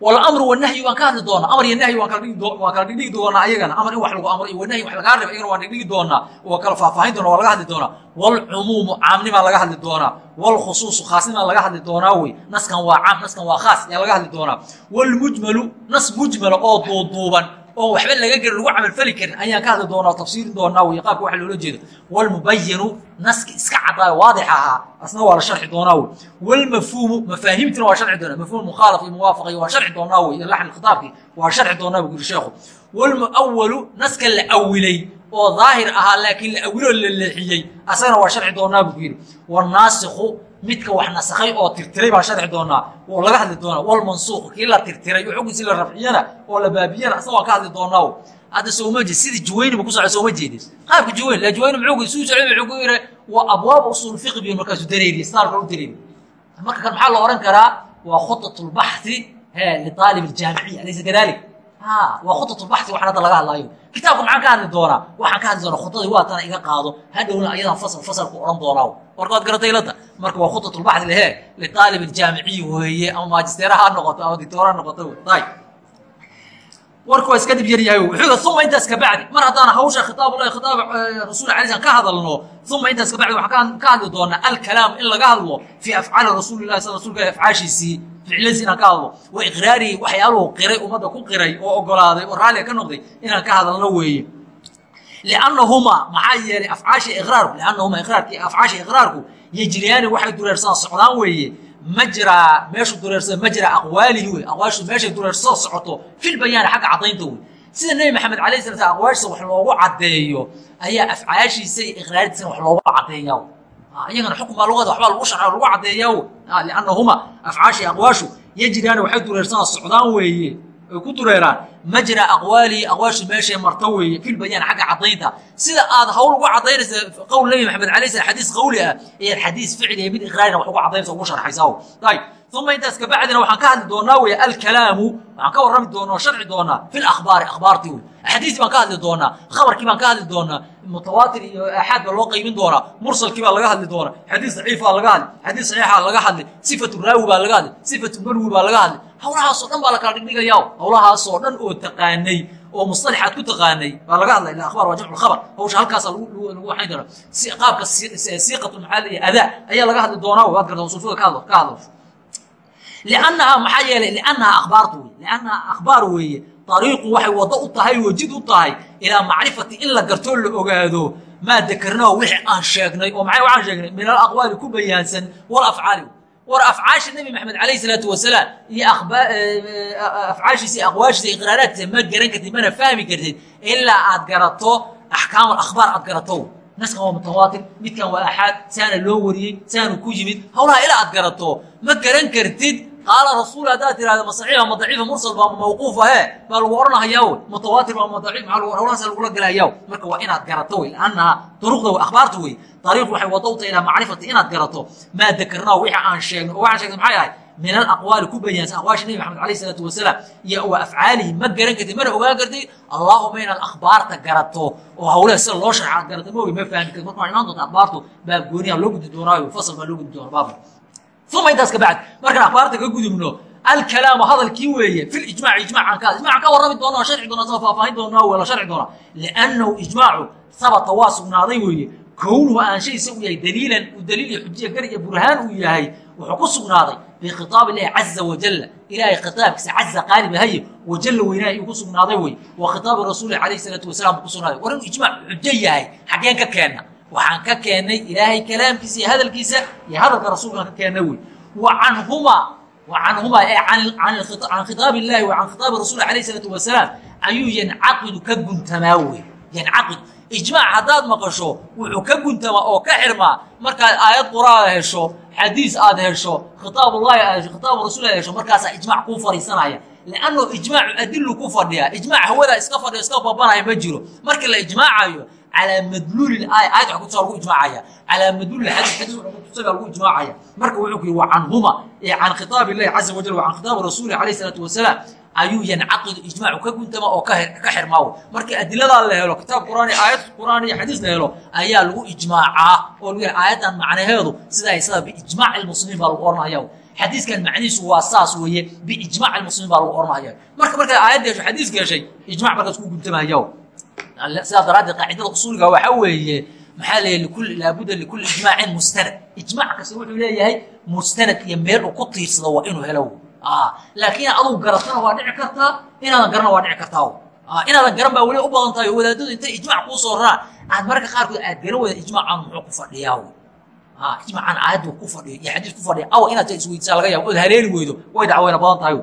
walamru wanahyi waan ka hadli doonaa amar iyo nahyi waan kala dhigdhigi doonaa ayagana. Amar in wax lagu amro iyo wanahyi wax lagaa raba ayagana waan dhigdhigi doonaa waa kala faahfaahin doona waa laga hadli doonaa walcumuumu caamnimaa laga hadli doonaa walkhusuusu khaasnimaa laga hadli doonaa wey. Naskan waa caam naskan waa khaas ayaa laga hadli doonaa walmujmalu nas mujmala oo duuduuban oo waxba laga gelin lagu camalfali karin ayaan ka hadli doonaa o tafsiirin doonaa wey qaabka waxa loola jeedo. Walmubayinu naski iska cadaayo waadix ahaa asna waa la sharxi doonaa wey walmafhuumu mafaahiimtina waa sharci doonaa mafhuum mukhaalaf iyo muwaafaqa waa sharxi doonaa wey laxni khitaabkii waa sharxi doonaa buu yiri sheekhu. Walmuawalu naska la awilay oo daahir ahaa laakiin la awiloo la leexiyey asagana waa sharxi doonaa buu ku yidhi wannaasikhu midka wax nasakhay oo tirtiray baan sharci doonaa oo laga hadli doonaa walmansuuq kii la tirtiray oo xukunkiisi la rafciyana oo la baabiyana isaga waan ka hadli doonaa hadda sooma jeed sidii juwayniba ku socda sooma jeedin qaabka juwayn la juwayni muxuu suu socday wuxuu ku yidhi waa abwaab usul fiqi biyo markaasu dareeriye staalka u dareeriye marka kan maxaa la oran karaa? Waa khutat lbaxthi he liaalib aljaamiciya alaysa kadalik waa khutat lbaxthi waxaan hadda laga hadlaayo kitaabka maxaan ka hadli doonaa? Waxaan ka hadli doonaa khudadii waa tana iga qaado. Hadhowna ayadan fasal fasalku odhan doonaa warka waad garatay ilata marka waa khutat lbaxthi lehe liaalib aljaamiciyi weeye ama maajisteeraha ha noqoto ama dictoora ha noqoto ayb warka waa iska dib yar yahay wuxuu uma intaas kabacdi mar haddaan hawsha khitaabulahi khitaab rasuul alay slam ka hadalno uma intaas kabacdi waxaan ka hadli doonaa alkalaam in laga hadlo fii afcaali rasuulillahi sal rasulka afcaashiisii ficiladiisi inaan ka hadlo wa iqraarihi waxyaaluhu qiray ummadda ku qiray oo ogolaaday oo raalliga ka noqday inaan ka hadalno weeye. Liannahuma maxaa yeelay afcaasha iqraarku liannahuma iqraarki afcaasha iqraarku yejriyaani waxay dureersaa socdaan weeye. Majraa meeshu dureersada majraa aqwaalihi wey aqwaashu meeshay dureersoo socoto fil bayaani xagga caddaynta wey sida nebi maxamed alayh sala aqwaashiisa wax loogu caddeeyo ayaa afcaashiisa iqraartiisana wax loogu caddeeyaa iyagana xukunbaa luqada waxbaa lagu sharxa lagu caddeeyaa liannahuma afcaashii aqwaashu yejriyaani waxay dureersanaa socdaan weeye ay ku dureeraan. Majra aqwaalihi aqwaashu meeshay marto weeye fil bayaan xagga caddaynta. Sida aad hawl ugu caddaynaysa qowl nebi maxamed alayh slam xadiis qawli ah ayaad xadiis ficli iyo mid iqraarina wax ugu caddaynaysa ugu sharxaysaa ayib uma intaas kabacdina waxaan ka hadli doonaa wey alkalaamu waxaan ka warrami doonaa oo sharci doonaa fi lakhbaari akhbaartii wey axaadiistii baan ka hadli doonaa khabarkii baan ka hadli doonaa mutawaatir iyo aaxaad baa loo qaybin doonaa mursalkii baa laga hadli doonaa xadiis daciif baa laga hadli xadiis saxiixa laga hadli sifatu raawi baa laga hadli sifatu marwi baa laga hadli hawlahaasoo dhan baa la kala dhigdhigayaa hawlahaasoo dhan oo taqaanay oo musطalaxaad ku taqaanay baa laga hadlaya ila akhbar waa jamcu khabar hawsha halkaasa lagu waxayn si qaabka siiqatu maxaa iyo adaa ayaa laga hadli doonaa waad garta usulfada ka hadlo liannahaa maxaa yeelay liannahaa akhbaartu wey liannahaa akhbaar weeye ariiqu waxay waddo u tahay oo jid u tahay. ilaa macrifati in la gartoo la ogaado maa dakarnao wixii aan sheegnay oo maxay waxaan sheegnay min alaqwaali ku bayaansan wal afcaali war afcaasha nebi maxamed alayh isalaatu wasalaam iyo afcaashiisa aqwaashiisa iqraaraadkiisa ma garan kartid mana fahmi kartid ilaa aad garato axkaam akhbaar aad garato naskan waa mutawaatir midkan waa axaad saana loo wariyey saanu ku yimid hawlaha ilaa aad garato. Ma garan kartid qaala rasuul haddaad tirahdo ma saxiixa ma daciifa mursal baa mawquufa he baa lagu odhanahayaa wey mutawaatir baa ma daciif maxaa lagu hawlahaas lagula gelahayaa marka waa inaad garato wey liannaha duruqda wey akhbaarta wey. Dariiq waxay tahay ilaa macrifati inaad garato. Maa dakarnaa wixii aan sheegno oo waxaan sheegnay maxay ahay min alaqwaali ku bayaansan aqwaasha nebi maxamed alayh isalaatu wasalaam iyo wa afcaalihi ma garan kartid mana ogaan kartid. Allaahuma inaad akhbaarta garato. Oo hawlaha sida loo sharxa aad garato ma ogi ma fahmi kartid. Marka waa imaan doonta akhbaartu baab gooniha loo gudi doonaayo fasal baa loo gudi doona baabka. Uma intaas kabacdi markaan akhbaarta ka gudubno alkalaamu hadalkii weeye fi lijmaci ijmacan ka ijmacan ka warrami doona oo sharci doona soo faahfaahin doonaa wala sharci doona liannahu ijmaacu sabata waa sugnaaday weeye. Kownuhu aanshaysa uu yahay daliilan uu daliil iyo xujiya gar iyo burhaan uu yahay wuxuu ku sugnaaday bikhitaab illahi caza wajalla ilaahay khitaabkiisa caza qaalib haye wajalla weynahay uu ku sugnaaday wey wa khitaabi rasuuli calayhi salaatu wasalaam uu ku sugnaaday war inuu ijmaac xujo yahay xaggeen ka keenna waxaan ka keennay ilaahay kalaamkiisa iyo hadalkiisa iyo hadalka rasuulkaan ka keennay wey wa canhumaa wa canhumaa ee can khitaab illahi wa can khitaabi rasuuli calayhi salaatu wasalaam ayuu yancaqidu ka guntamaa wey yancaqidu ijmaac haddaad maqasho wuxuu ka guntamaa oo ka xirmaa markaad aayad qur'aan hesho xadiis aad hesho khitaabullahi aad hesho khitaabu rasuul aad hesho markaasaa ijmaac kuu fadhiisanaya. Liannu ijmaacu adilu ku fadhiya. Ijmaac hawada iska fadhiyo iska babanaya ma jiro. Markii la ijmaacayo calaa madluuli aaya ayad wax kutusa lagu ijmaacaya. Calaa madluuli xadiis xadiis wax kutusa baa lagu ijmaacaya. Marka wuxuu ku yihi wa canhuma ee can khitaab illahi caza wajal wa can khitaabi rasuuli calayhi salaatu wasalaam ayuu yancaqidu ijmaacu ka guntama oo ka xirmaawo. Markii adiladaa la helo kitaab qur'aan aayad qur'aan iyo xadiis la helo ayaa lagu ijmaacaa oo lagu aayaddan macnaheedu sida ay sada biijmaaci lmuslimiin baa lagu oranaya xadiiskan macnihiisu waa saas weeye biijmaaci lmuslimiin baa lagu oranaya marka markay aayadda hesho xadiiska heshay ijmac markaas ku guntamaya sidaas daraaddeed qaacidada usuuliga waxaa weeye maxaa leeyahy likulli laabudda likulli ijmaacin mustanad ijmaac kasta wuxuu leeyahay mustanad iyo meel uu ku tiirsado waa inuu helo laakiin aduu garatana waa dhici kartaa inaadan garana waa dhici kartaa inaadan garan baa weli u badan tahay wadaadadu intay ijmac kuu soo raraan aad mararka qaarkood aad garan weyda ijmaacan muxuu ku fadhiyaa ijmaacan aayaddu ku fadhiyo iyo xadiis ku fadhiya awa inaad isweydisaa laga yaabo ood haleeli weydo way dacweyna badan tahay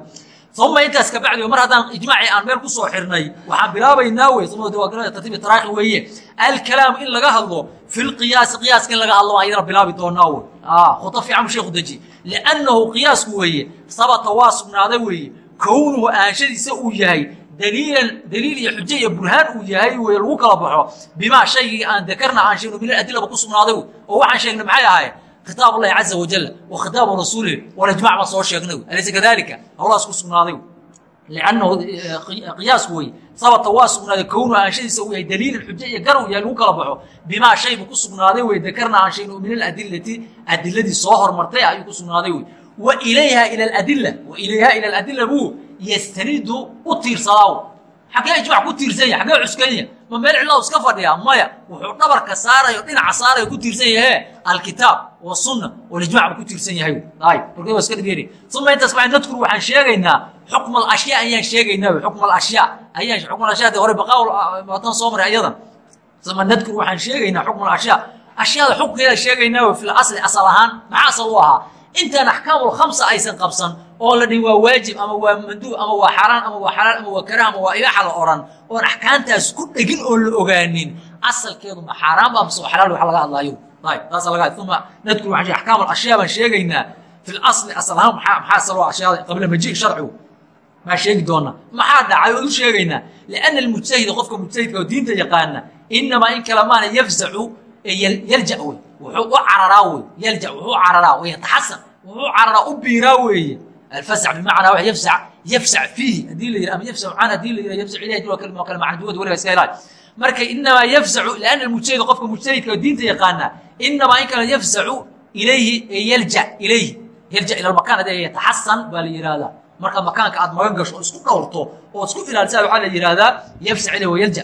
uma intaas kabacdi mar haddaan ijmaacii aan meel ku soo xirnay waxaan bilaabaynaa wey tartiib taraakhi weeye. Alkalaamu in laga hadlo fi lqiyaasi qiyaaska in laga hadlo ayadana bilaabi doonaa wey khuda fiican sheekhu deji liannahu qiyaasku weeye sabata waa sugnaaday weeye kownuhu aanshadiisa uu yahay daliilan daliil iyo xujo iyo burhaan uu yahay wey lagu kala baxo bimaa shaygii aan dakarna aan sheegno min adilaba ku sugnaaday wey oo waxaan sheegnay maxay ahaayeen khitaab caza wajal wa khitaabu rasuulihi walijmac baan soo sheegnay alaysa kadalika hawlahaas ku sugnaaday liannahu qiyaasku wey sabata waa sugnaaday kownu aanshadiisa uu yahay daliilan xujo iyo gar uu yahay lagu kala baxo bimaa shaybu ku sugnaaday wey dakarna aan sheegno min aladilati adiladii soo hormartay ayuu ku sugnaaday wey wa ilayha ila aladila wa ilayha ila aladila buu yastanidu u tiirsadaa xaggee ijmac ku tiirsan yahay xaggee cuskanya ma meel cidlaa iska fadhiyaa maya wuxuu dhabarka saarayo dhinaca saarayo ku tiirsan yahe alkitaab wasunna walijmac buu ku tiirsan yahay. Ay marka waa iska dhigeeni uma intaas baa nadkuru waxaan sheegaynaa xukm alashyaa ayaan sheegaynaa xukm alashyaa ayaan xukm alashyaa de hore baqaawul watan soo maray ayadan uma nadkuru waxaan sheegaynaa xukm alashyaa ashyaada xukunkeeda sheegaynaa fil asli asal ahaan maxaa asal u ahaa intaan axkaamul khamsa aysan qabsan oo la dhihin waa waajib ama waa manduub ama waa xaraan ama waa xalaal ama waa karaah ama waa ibaaxa la odhan oon axkaamtaas ku dhegin oon la ogaanin asalkeedu ma xaaraan ba waa xalaal waxa laga hadlaayo. Ayib taasa laga uma nadkuru waxaan axkaam alashyaa baan sheegaynaa. Fi asal ahaan maxaa maxaa asal oo ashyaada qabla maji sharcigu maa sheegi doonaa maxaa dhacay ood u sheegaynaa? Lianna almujtahida qofka mujtahidka oo diinta yaqaana inamaa in kale maana yafzacu yalja wey wuxuu u cararaa wey yalja wuxuu u cararaa wayataxasan wuxuu carra u biiraa weeye. Alfasax bimacnaa wa yafsax yafsax fiihi. Hadii la yidha ama yafsax can haddii la yidha yafsax ilahi waa kale macna duwada weligaa iska ilaali marka inamaa yafsaxu lianna almujtahid qofka mujtahidka diinta yaqaana inamaa in kale ilayhi ee yalja ilayhi. Yalja ila lmakaan haddii yataxasan baa la yidhahdaa marka makaanka aad magan gasho oo isku dhowrto oo isku ilaalisa waxaa la yidhahdaa yafsax ilayhi wa yalja.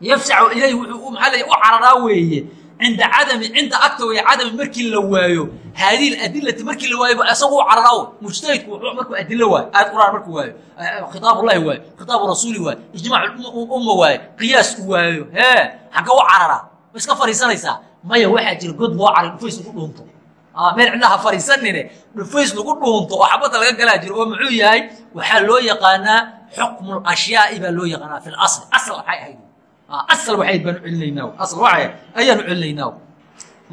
Yafsaxu ilayhi wuxuu maxaa la u cararaa weeye inda cadami cinda agta way cadami markii la waayo haadihi adilati markii la waayo isaga u cararaw mujtahidku wuxuu markuu adilo waayo aad quraan markuu waayo khitaab ullahi waayo khitaabu rasuuli waayo ijmaac umma waayo qiyaas u waayo hee xagga u cararaa ma iska fadhiisanaysaa maya waxaa jira god loo carar dhufays lagu dhuunto meel cidnaha fadhiisanine dhufays lagu dhuunto oo xabadda laga galaa jiro oo muxuu yahay waxaa loo yaqaanaa xukmu lashyaai baa loo yaqaanaa fi lasli asal maxay ahayd waxayd baan u celinaynaa asal waxay ayaan u celinaynaa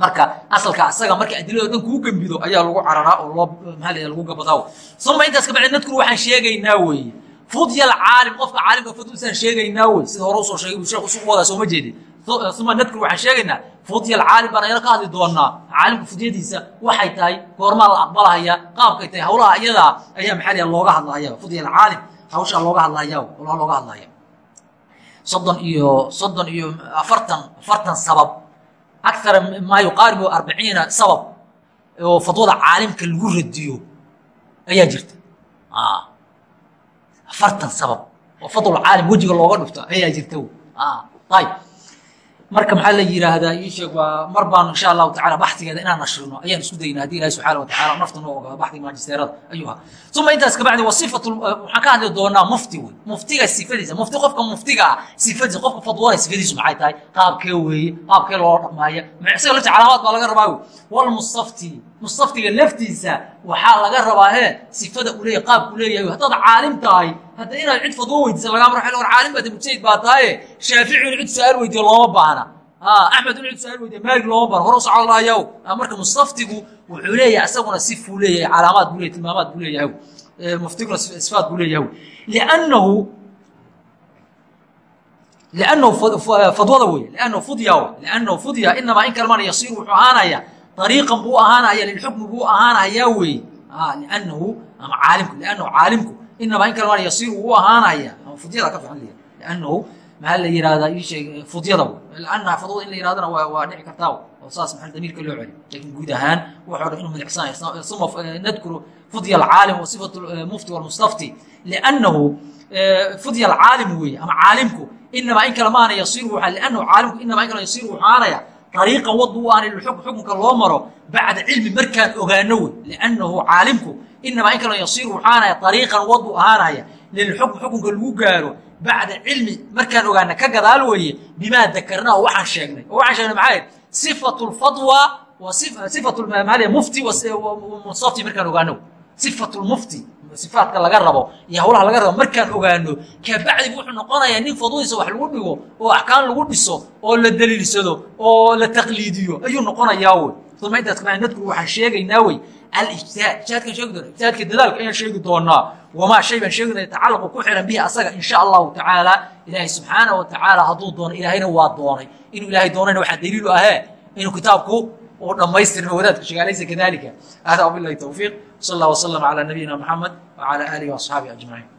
marka asalka asaga marka adilada dhan kuu gembido ayaa lagu cararaa oo loo maxaa la lagu gabadaa suma intaas ka bacdi nadkuru waxaan sheegaynaa weeye fudyal caalim qofka caalimka fudusaan sheegaynaa wey. Sida hore u soo sheegay sheekh usu wadaa sooma jeedin. Uma nadkuru waxaan sheegaynaa fudyal caalim baan ayana ka hadli doonaa. Caalimka fudyadiisa waxay tahay goormaa la aqbalahaya qaabkay tahay hawlaha iyadaa ayaa maxaa la looga hadlahaya fudyal caalim hawshaa looga hadlahaya hawlaha looga hadlahaya soddon iyo soddon iyo afartan afartan sabab. Akara maa yuqaaribu arbaciina sabab. Oo fadwada caalimka lagu radiyo ayaa jirta. Afartan sabab. Oo fadl caalim wejiga looga dhufto ayaa jirta. Ayb marka maxaa la yidhaahdaa ii sheeg waa mar baan insha allahu tacala baxtigeeda inaan nashrino ayaan isku dayna haddi ilahi subxana watacala nafta noo ogaado baxdiga maajisteerada ayuha. Uma intaas kabacdi wa sifatu waxaan ka hadli doonaa mufti wey muftiga sifadiisa mufti qofka muftiga ah sifadiisa qofka fadwada sifadiisu maxay tahay? Qaabkee weeye qaabkee loola dhaqmaaya isaga lafti calaamaad baa laga rabaa wey walmustafti mustaftiga laftiisa waxaa laga rabaa he sifada uu leeyahay qaabku leeyahay haddaad caalim tahay hadda inaad cid fadwo weydiisa lagama ra war caalim baad mujtahid baa tahaye shaafici in cid su'aal weydiyo looma baahna. Axmed in cid su'aal weydiyo maalik looma baahna. Hor u socon lahayaw marka mustaftigu wuxuu leeyahay isaguna si fuu leeyahay calaamaad buu leeyahy tilmaamaad buu leeyahay. Eh, muftiguna sifaad buu leeyahay. Liannahu liannahu eh, fadwada wey liannahu fudya liannahu fudya inamaa in kalmana yasiir wuxuu ahaanaya dariiqan buu ahaanaya lilxukmi buu ahaanaya wey liannahu ama caalimku liannahu caalimku inaba in kale waanaya si uu ahaanaya fudyada ka fiican leh lanahu maxaa la yihahdaa ishee fudyada lanaha fadwada in la yihahdana waa dhici kartaa oo saas maxaa damiirka loo celi laakiin guud ahaan waxao dhan inuu madaxsanaya suma nadkuru fudya alcaalim wa sifat mufti walmustafti lanahu fudya alcaalim weeye ama caalimku inamaa in kale maana yasiru lanahu caalimku inamaa in kale yasiru waxaanaya ariiqan wad u aana xukmka loo maro bacda cilmi markaan ogaano wey lanahu caalimku inamaa in kaloo yasiiru wuxuu ahaanaya ariiqan wad ahaanaya lilxukm xukunka lagu gaaro bacda cilmi markaan ogaana ka gadaal weeye bimaa dakarnaa oo waxaan sheegnay oo waxaan sheegnay maxaa sifat lfatwa wa sifat mufti munsafti markaan ogaano sifat lmufti sifaadka laga rabo iyo hawlaha laga rabo markaan ogaano kabacdi wuxuu noqonayaa nin fadudiisa wax lagu dhigo oo axkaam lagu dhiso oo la daliilsado oo la taqliidiyo ayuu noqonayaa wey dadku waxaan sheegaynaa wey alijtihaad ijtihaadkaan sheegi doona ijtihaadka dadaalka ayaan sheegi doonaa wamaa shay baan sheegi ku xiran bihi asaga in sha allahu tacaala ilaahay subxaana wa tacaala hadduu doono ilaahayna waa doonay inuu ilaahay doonayna waxaa daliilu ahee inuu kitaabku uu dhammaystirma wadaadku shegaalaysa kadalika hada wabilahi towfiiq sal allah wasalam calaa nabiyina maxamed wacala aalihi waasxaabihi ajmaciin